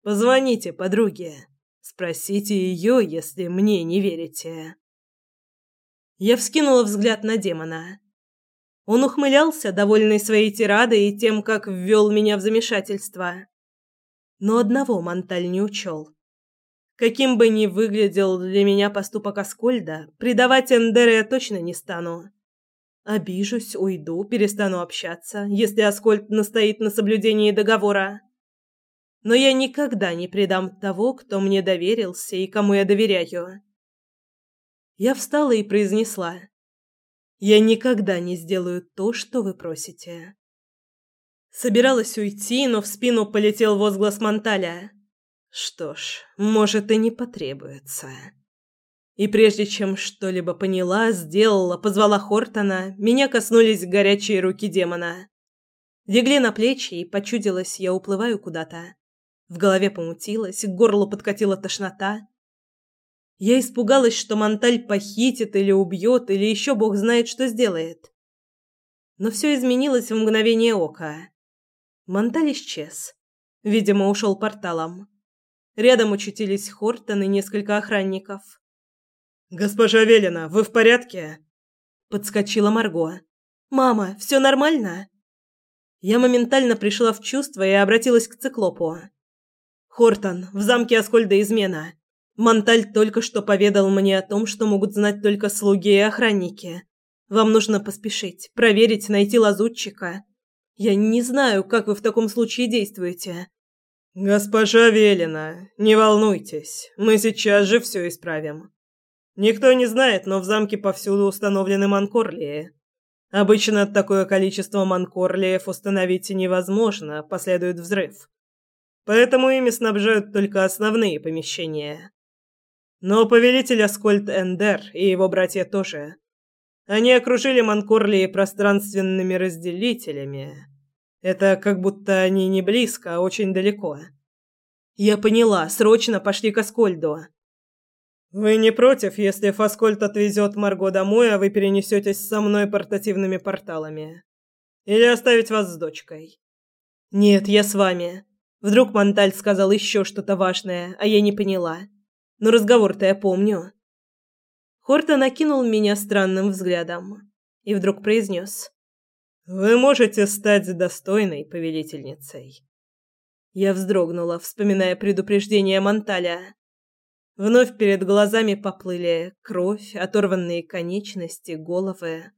Позвоните подруге. Спросите ее, если мне не верите». Я вскинула взгляд на демона. Он ухмылялся, довольный своей тирадой и тем, как ввел меня в замешательство. Но одного Монталь не учел. Каким бы ни выглядел для меня поступок Аскольда, предавать Эндера я точно не стану. Обижусь, уйду, перестану общаться, если Аскольд настоит на соблюдении договора. Но я никогда не предам того, кто мне доверился и кому я доверяю. Я встала и произнесла. Я никогда не сделаю то, что вы просите. Собиралась уйти, но в спину полетел возглас Монталя. Что ж, может и не потребуется. И прежде чем что-либо поняла, сделала, позвала Хортона, меня коснулись горячие руки демона. Легли на плечи, и почудилось, я уплываю куда-то. В голове помутилось, к горлу подкатила тошнота. Я испугалась, что Монталь похитит или убьет, или еще бог знает, что сделает. Но все изменилось в мгновение ока. Монталь исчез. Видимо, ушел порталом. Рядом учутились Хортон и несколько охранников. «Госпожа Велина, вы в порядке?» Подскочила Марго. «Мама, все нормально?» Я моментально пришла в чувство и обратилась к циклопу. «Хортон, в замке Аскольда измена. Монталь только что поведал мне о том, что могут знать только слуги и охранники. Вам нужно поспешить, проверить, найти лазутчика. Я не знаю, как вы в таком случае действуете. Госпожа Велина, не волнуйтесь, мы сейчас же все исправим. Никто не знает, но в замке повсюду установлены манкорлии. Обычно такое количество манкорлиев установить невозможно, последует взрыв. Поэтому ими снабжают только основные помещения. Но повелитель Аскольд Эндер и его братья тоже. Они окружили Манкорлии пространственными разделителями. Это как будто они не близко, а очень далеко. Я поняла, срочно пошли к Аскольду. Вы не против, если Фаскольд отвезет Марго домой, а вы перенесетесь со мной портативными порталами? Или оставить вас с дочкой? Нет, я с вами. Вдруг Монталь сказал еще что-то важное, а я не поняла. Но разговор-то я помню. Хорта накинул меня странным взглядом и вдруг произнес. «Вы можете стать достойной повелительницей». Я вздрогнула, вспоминая предупреждение Монталя. Вновь перед глазами поплыли кровь, оторванные конечности, головы.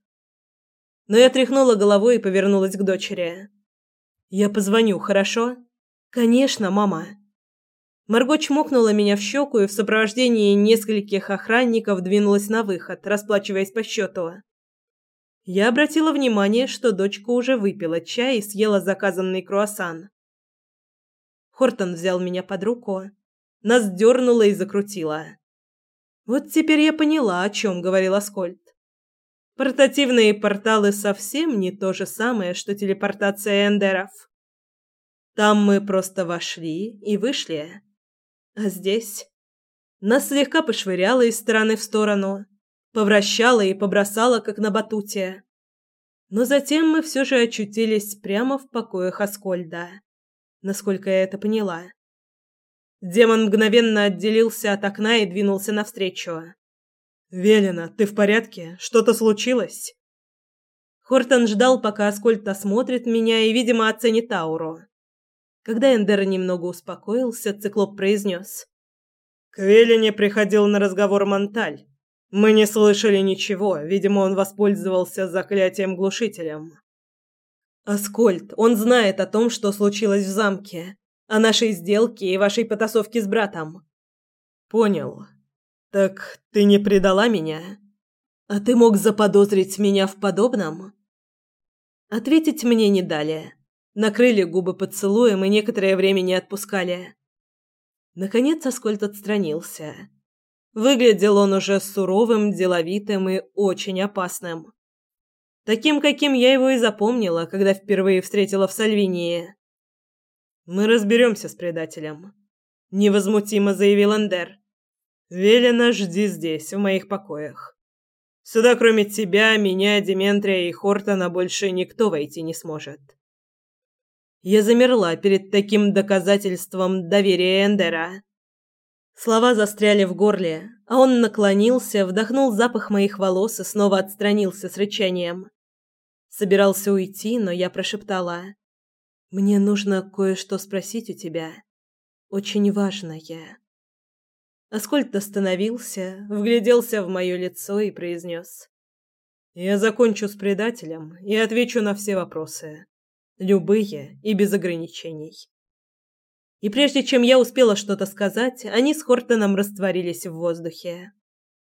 Но я тряхнула головой и повернулась к дочери. «Я позвоню, хорошо?» «Конечно, мама». Марго чмокнула меня в щеку и в сопровождении нескольких охранников двинулась на выход, расплачиваясь по счету. Я обратила внимание, что дочка уже выпила чай и съела заказанный круассан. Хортон взял меня под руку, нас дернуло и закрутило. Вот теперь я поняла, о чем говорил Аскольд. Портативные порталы совсем не то же самое, что телепортация эндеров. Там мы просто вошли и вышли. А здесь нас слегка пошвыряло из стороны в сторону, повращало и побросало, как на батуте. Но затем мы все же очутились прямо в покоях Аскольда, насколько я это поняла. Демон мгновенно отделился от окна и двинулся навстречу. «Велена, ты в порядке? Что-то случилось?» Хортон ждал, пока Аскольд осмотрит меня и, видимо, оценит ауру. Когда Эндер немного успокоился, циклоп произнес. «К Велене приходил на разговор Монталь. Мы не слышали ничего, видимо, он воспользовался заклятием-глушителем». «Аскольд, он знает о том, что случилось в замке, о нашей сделке и вашей потасовке с братом». «Понял», «Так ты не предала меня? А ты мог заподозрить меня в подобном?» Ответить мне не дали. Накрыли губы поцелуем и некоторое время не отпускали. Наконец Аскольд отстранился. Выглядел он уже суровым, деловитым и очень опасным. Таким, каким я его и запомнила, когда впервые встретила в Сальвинии. «Мы разберемся с предателем», — невозмутимо заявил Эндер. Велено, жди здесь, в моих покоях. Сюда, кроме тебя, меня, Дементрия и Хортона, больше никто войти не сможет. Я замерла перед таким доказательством доверия Эндера. Слова застряли в горле, а он наклонился, вдохнул запах моих волос и снова отстранился с рычанием. Собирался уйти, но я прошептала: "Мне нужно кое-что спросить у тебя, очень важное". Аскольд остановился, вгляделся в мое лицо и произнес. «Я закончу с предателем и отвечу на все вопросы. Любые и без ограничений». И прежде чем я успела что-то сказать, они с Хортоном растворились в воздухе.